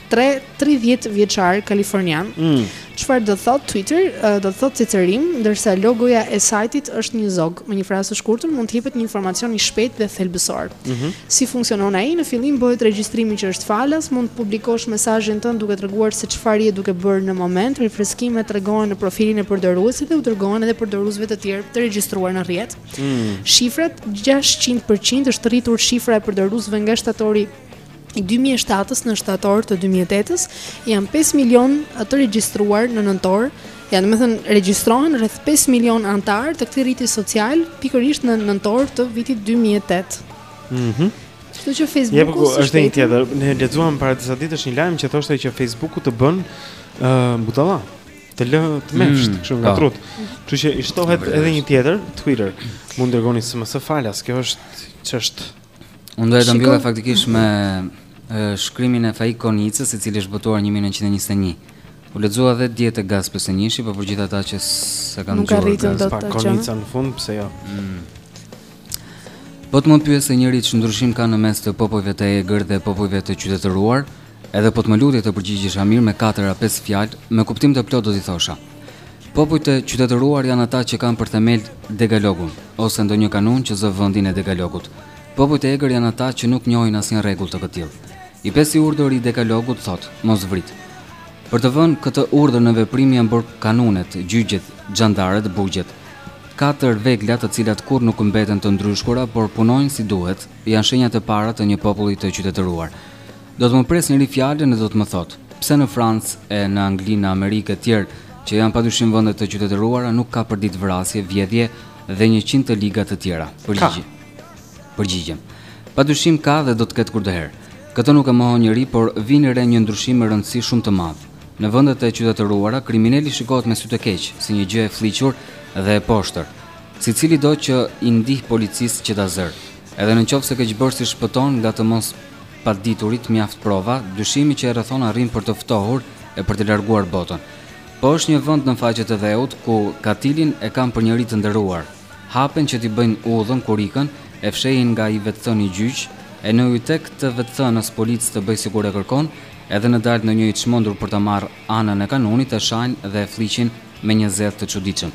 3 30 vjeçarë kalifornianë. Mm. Çfarë do të thotë Twitter? Do të thotë cicërim, ndërsa logoja e sajtit është një zog. Me një frazë të shkurtër mund të jepet një informacion i shpejtë dhe thelbësor. Mhm. Si funksionon ai? Në fillim bëhet regjistrimi që është falas, mund të publikosh mesazhin tënd duke treguar se çfarë je duke bërë në moment. Rifreskimet tregohen në profilin e përdoruesit dhe u dërgohen edhe përdoruesve të tjerë të regjistruar në rrjet. Mm. Shifrat 600% është rritur shifra e përdoruesve nga shtatori I dy mijë e shtatës në shtator të dy mijë e tetës janë pesë milion të regjistruar në nëntor, do me thënë regjistrohen rreth 5 milion anëtarë të këtij rrjeti social pikërisht në nëntor të vitit 2008. Mhm. Mm Kështu që Facebooku po, është një tjetër. Ne lexuam para disa ditësh një lajm që thoshte që Facebooku të bën ë uh, budalla, të lë të metë, mm, kështu nga po. trutë. Kështu që i shtohet edhe një tjetër Twitter. Mund të dërgoni SMS falas, kjo është ç'është Unë do e mbyll faktikisht me shkrimin e Faik Konicës, i cili është botuar 1921. U lexua dhe dje te Gaz pesënjëshi, po për gjithë ata që s'e kanë dëgjuar Gaz. Nuk arritën dot të dëgjojnë. Konica në fund, pëse jo? Mm. Po të më pyeste njeri ç' ndryshim ka në mes të popujve të egër dhe popujve të qytetëruar, Edhe po të më lutej të përgjigjesha mirë me katër a pesë fjalë, me kuptim të plotë do t'i thosha, Popujt e qytetëruar janë ata që kanë për themel Dekalogun, ose ndonjë kanun që zë vendin e Dekalogut. Popujt e egër janë ata që nuk njohin asnjë rregull të këtillë. I pesti urdhër i Dekalogut thotë, Mos vrit. Për të vënë këtë urdhër në veprim janë bërë kanunet, gjyqet, xhandarët, burgjet. Katër vegla të cilat kurrë nuk mbeten të ndryshkura, por punojnë si duhet, Janë shenjat e para të një populli të qytetëruar. Do të më presë njeri fjalën e do të më thotë, pse në Francë e në Angli, në Amerikë e tjerë, që janë pa dyshim vende të qytetëruara, nuk ka përditë vrasje, vjedhje dhe njëqind të liga të tjera. Përgjigjem. Pa dyshim ka dhe do të ketë kurdoherë. Këtë nuk e mohon njeri, por vini re një ndryshim me rëndësi shumë të madhe. Në vendet e qytetëruara, krimineli shikohet me sy të keq, si një gjë e flliqur dhe e poshtër. Secilido që i ndih policisë që ta zërë. Edhe në qoftë se keqbërësi shpëton nga të mos paturit mjaft prova, dyshimi që e rrethon arrin për të ftohur e për të larguar botën. Po është një vënd në faqe të dheut ku katilin e kanë për njeri të nderuar. Hapen që t'i bëjnë udhën kur ikën, e fshehin nga i vetëthëni gjyq, e lënë tek e vetëthëna polici të bëjë sikur e kërkon, edhe në dalë ndonjë i çmëndur për të marrë anën e kanunit e shajnë dhe e flliqin me një zell të çuditshëm.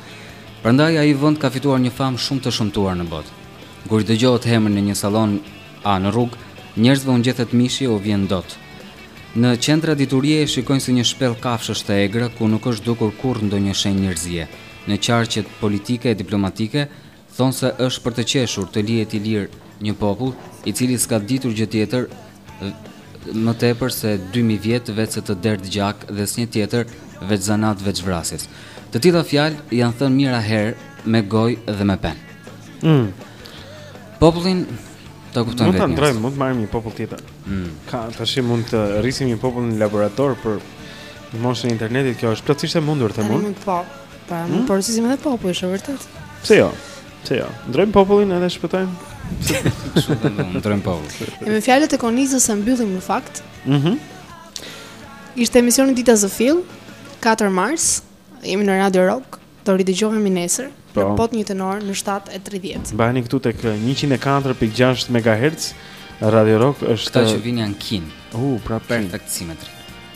Prandaj ai vend ka fituar një famë shumë të shëmtuar në botë. Kur i dëgjohet emri në një sallon a në rrugë, njerëzve u ngjethet mishi e u vjen ndot. Në qendra diturie e shikojnë si një shpellë kafshësh të egra ku nuk është dukur kurrë ndonjë shenjë njerëzie. Në qarqet politike e diplomatike Thonë se është për të qeshur, të lihet i lirë një popull, i cili s'ka ditur gjë tjetër më tepër se dy mijë vjet veçse të derdhë gjak dhe s'njeh tjetër zanat veç vrasjes. Të tilla fjalë janë thënë mijëra herë me gojë dhe me penë. Mm. Popullin ta kupton vetë. Mund ta ndrojmë, mund të marrim një popull tjetër. Mm. Tashmë mund të rrisim një popull në laborator në epokën e internetit, kjo është plotësisht e mundur, them unë. Po. Pa, hmm? porosisim edhe popull, është vërtet. Pse jo? Pse jo? Ndrojmë popullin edhe shpëtojmë. Ndrojmë popullin. E me fjalët e Konicës e mbyllim në fakt. Mhm. Mm Ishte emisioni Dita Zë Fill, 4 mars, jemi në Radio Rock, do ridëgjohemi nesër po. në po të njëjtën orë në 7:30. Mbani këtu tek 104.6 MHz. Radio Rock është Këta që vijnë janë Keane. U, uh, pra Perfect Symmetry.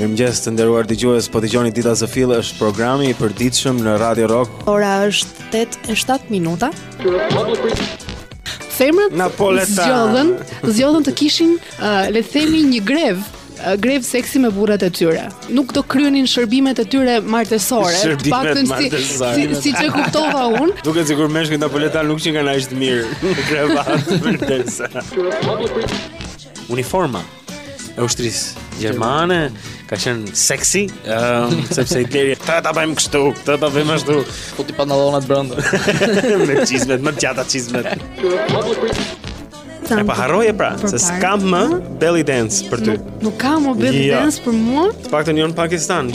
Mirëmëngjes të nderuar dëgjues, po dëgjoni Dita Zë Fill është programi i përditshëm në Radio Rock. Ora është 8:07 minuta. Femrat zgjodhën, zgjodhën të kishin, uh, le të themi, një grevë uh, grevë seksi me burrat e tyre. Nuk do kryenin shërbimet e tyre martesore, të paktën si si siç e kuptova unë. Duket sikur meshkujt napoletanë nuk qenkan aq të mirë në krevat për uniforma e ushtrisë gjermane ka qenë sexy, um, sepse i deri të ta bëjmë kështu, të ta bëjmë ashtu. Po ti pantallonat brenda. me çizmet, me gjata çizmet. E pa harroje pra, se s'kam më belly dance për ty. Nuk, kam më belly jo. dance për mua? Të paktën jo në Pakistan.